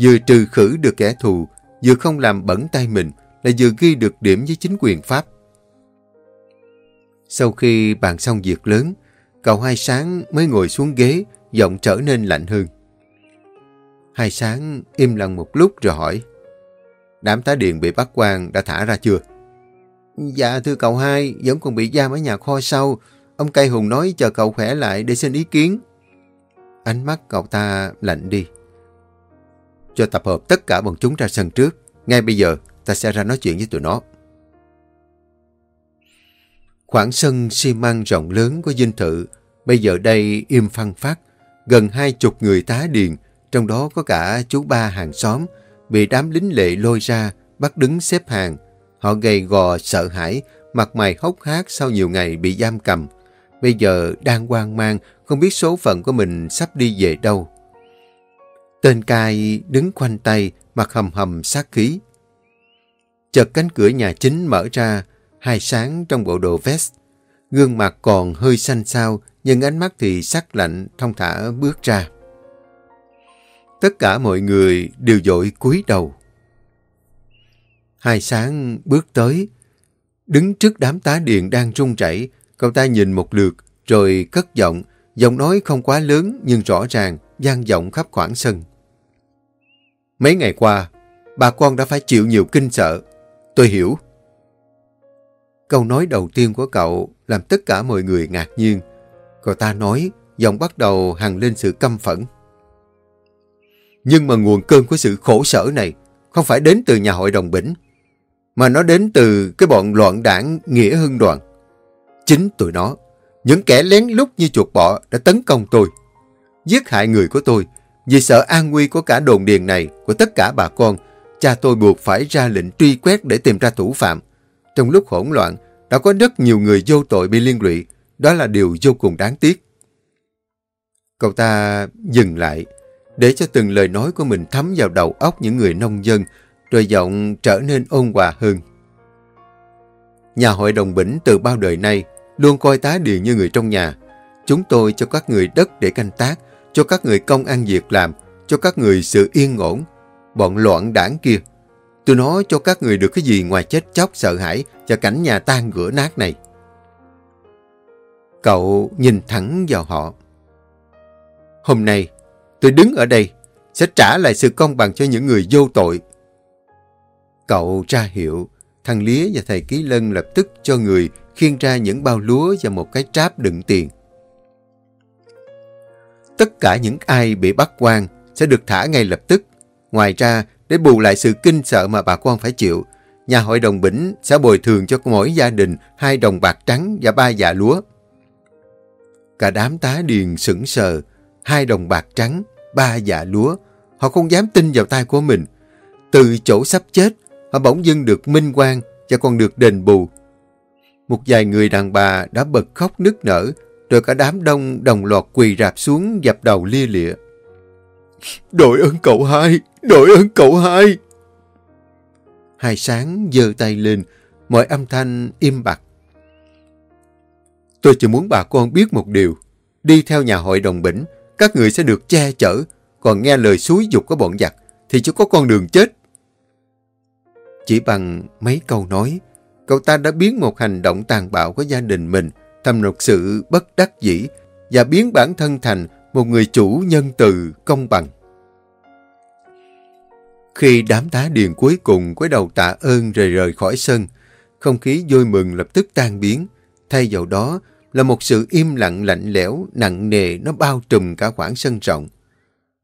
Vừa trừ khử được kẻ thù, vừa không làm bẩn tay mình, là vừa ghi được điểm với chính quyền Pháp. Sau khi bàn xong việc lớn, cậu hai sáng mới ngồi xuống ghế, giọng trở nên lạnh hơn. Hai sáng im lặng một lúc rồi hỏi, đám tá điền bị bắt quan đã thả ra chưa? Dạ thưa cậu hai, vẫn còn bị giam ở nhà kho sau. Ông Cây Hùng nói chờ cậu khỏe lại để xin ý kiến. Ánh mắt cậu ta lạnh đi. Cho tập hợp tất cả bọn chúng ra sân trước. Ngay bây giờ, ta sẽ ra nói chuyện với tụi nó. Khoảng sân xi măng rộng lớn của dinh thự, bây giờ đây im phăng phát. Gần hai chục người tá điền, trong đó có cả chú ba hàng xóm, bị đám lính lệ lôi ra, bắt đứng xếp hàng. Họ gầy gò, sợ hãi, mặt mày hốc hác sau nhiều ngày bị giam cầm. Bây giờ đang hoang mang, không biết số phận của mình sắp đi về đâu. Tên cai đứng khoanh tay, mặt hầm hầm sát khí. Chợt cánh cửa nhà chính mở ra, hai sáng trong bộ đồ vest. Gương mặt còn hơi xanh xao, nhưng ánh mắt thì sắc lạnh, thông thả bước ra. Tất cả mọi người đều dội cúi đầu. Hai sáng bước tới, đứng trước đám tá điện đang rung rẩy, cậu ta nhìn một lượt, rồi cất giọng, giọng nói không quá lớn nhưng rõ ràng, gian vọng khắp khoảng sân. Mấy ngày qua, bà con đã phải chịu nhiều kinh sợ. Tôi hiểu. Câu nói đầu tiên của cậu làm tất cả mọi người ngạc nhiên. Cậu ta nói, giọng bắt đầu hằng lên sự căm phẫn. Nhưng mà nguồn cơn của sự khổ sở này không phải đến từ nhà hội đồng bỉnh, mà nó đến từ cái bọn loạn đảng Nghĩa Hưng Đoàn. Chính tụi nó, những kẻ lén lút như chuột bọ đã tấn công tôi, giết hại người của tôi, vì sợ an nguy của cả đồn điền này, của tất cả bà con, cha tôi buộc phải ra lệnh truy quét để tìm ra thủ phạm. Trong lúc hỗn loạn, đã có rất nhiều người vô tội bị liên lụy. Đó là điều vô cùng đáng tiếc. Cậu ta dừng lại, để cho từng lời nói của mình thấm vào đầu óc những người nông dân, rồi giọng trở nên ôn hòa hơn. Nhà hội đồng bỉnh từ bao đời nay luôn coi tá điền như người trong nhà. Chúng tôi cho các người đất để canh tác, cho các người công ăn việc làm, cho các người sự yên ổn. Bọn loạn đảng kia, tôi nói cho các người được cái gì ngoài chết chóc sợ hãi và cảnh nhà tan gửa nát này. Cậu nhìn thẳng vào họ. Hôm nay, tôi đứng ở đây, sẽ trả lại sự công bằng cho những người vô tội. Cậu ra hiệu, thằng Lía và thầy Ký Lân lập tức cho người khiêng ra những bao lúa và một cái tráp đựng tiền. Tất cả những ai bị bắt quan sẽ được thả ngay lập tức. Ngoài ra, để bù lại sự kinh sợ mà bà con phải chịu, nhà hội đồng bỉnh sẽ bồi thường cho mỗi gia đình hai đồng bạc trắng và ba dạ lúa. Cả đám tá điền sững sờ, hai đồng bạc trắng, ba dạ lúa. Họ không dám tin vào tay của mình. Từ chỗ sắp chết, họ bỗng dưng được minh quan và còn được đền bù. Một vài người đàn bà đã bật khóc nức nở, rồi cả đám đông đồng loạt quỳ rạp xuống dập đầu lia lịa. Đội ơn cậu hai! Đội ơn cậu hai! Hai sáng giơ tay lên, mọi âm thanh im bặt. Tôi chỉ muốn bà con biết một điều. Đi theo nhà hội đồng bỉnh, các người sẽ được che chở, còn nghe lời xúi dục của bọn giặc thì chỉ có con đường chết. Chỉ bằng mấy câu nói, cậu ta đã biến một hành động tàn bạo của gia đình mình thành một sự bất đắc dĩ và biến bản thân thành một người chủ nhân từ công bằng. Khi đám tá điền cuối cùng quay đầu tạ ơn rời rời khỏi sân, không khí vui mừng lập tức tan biến. Thay vào đó là một sự im lặng lạnh lẽo, nặng nề nó bao trùm cả khoảng sân rộng.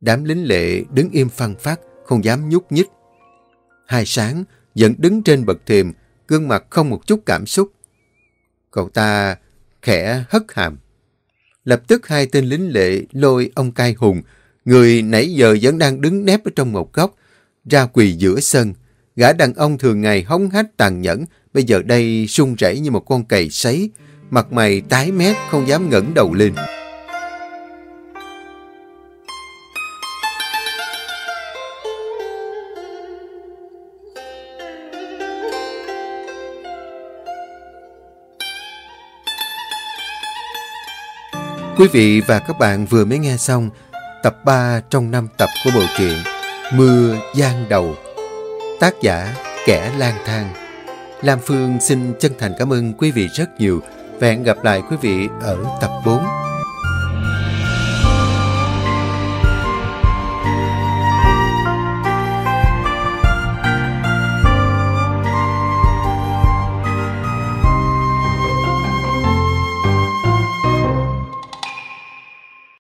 Đám lính lệ đứng im phăng phát, không dám nhúc nhích. Hai sáng vẫn đứng trên bậc thềm, gương mặt không một chút cảm xúc. Cậu ta khẽ hất hàm. Lập tức hai tên lính lệ lôi ông cai hùng, người nãy giờ vẫn đang đứng nép ở trong một góc, ra quỳ giữa sân. Gã đàn ông thường ngày hống hách tàn nhẫn, bây giờ đây sung rẩy như một con cầy sấy, mặt mày tái mét không dám ngẩng đầu lên. Quý vị và các bạn vừa mới nghe xong tập 3 trong 5 tập của bộ truyện Mưa Giang Đầu. Tác giả Kẻ Lang Thang. Lam Phương xin chân thành cảm ơn quý vị rất nhiều và hẹn gặp lại quý vị ở tập 4.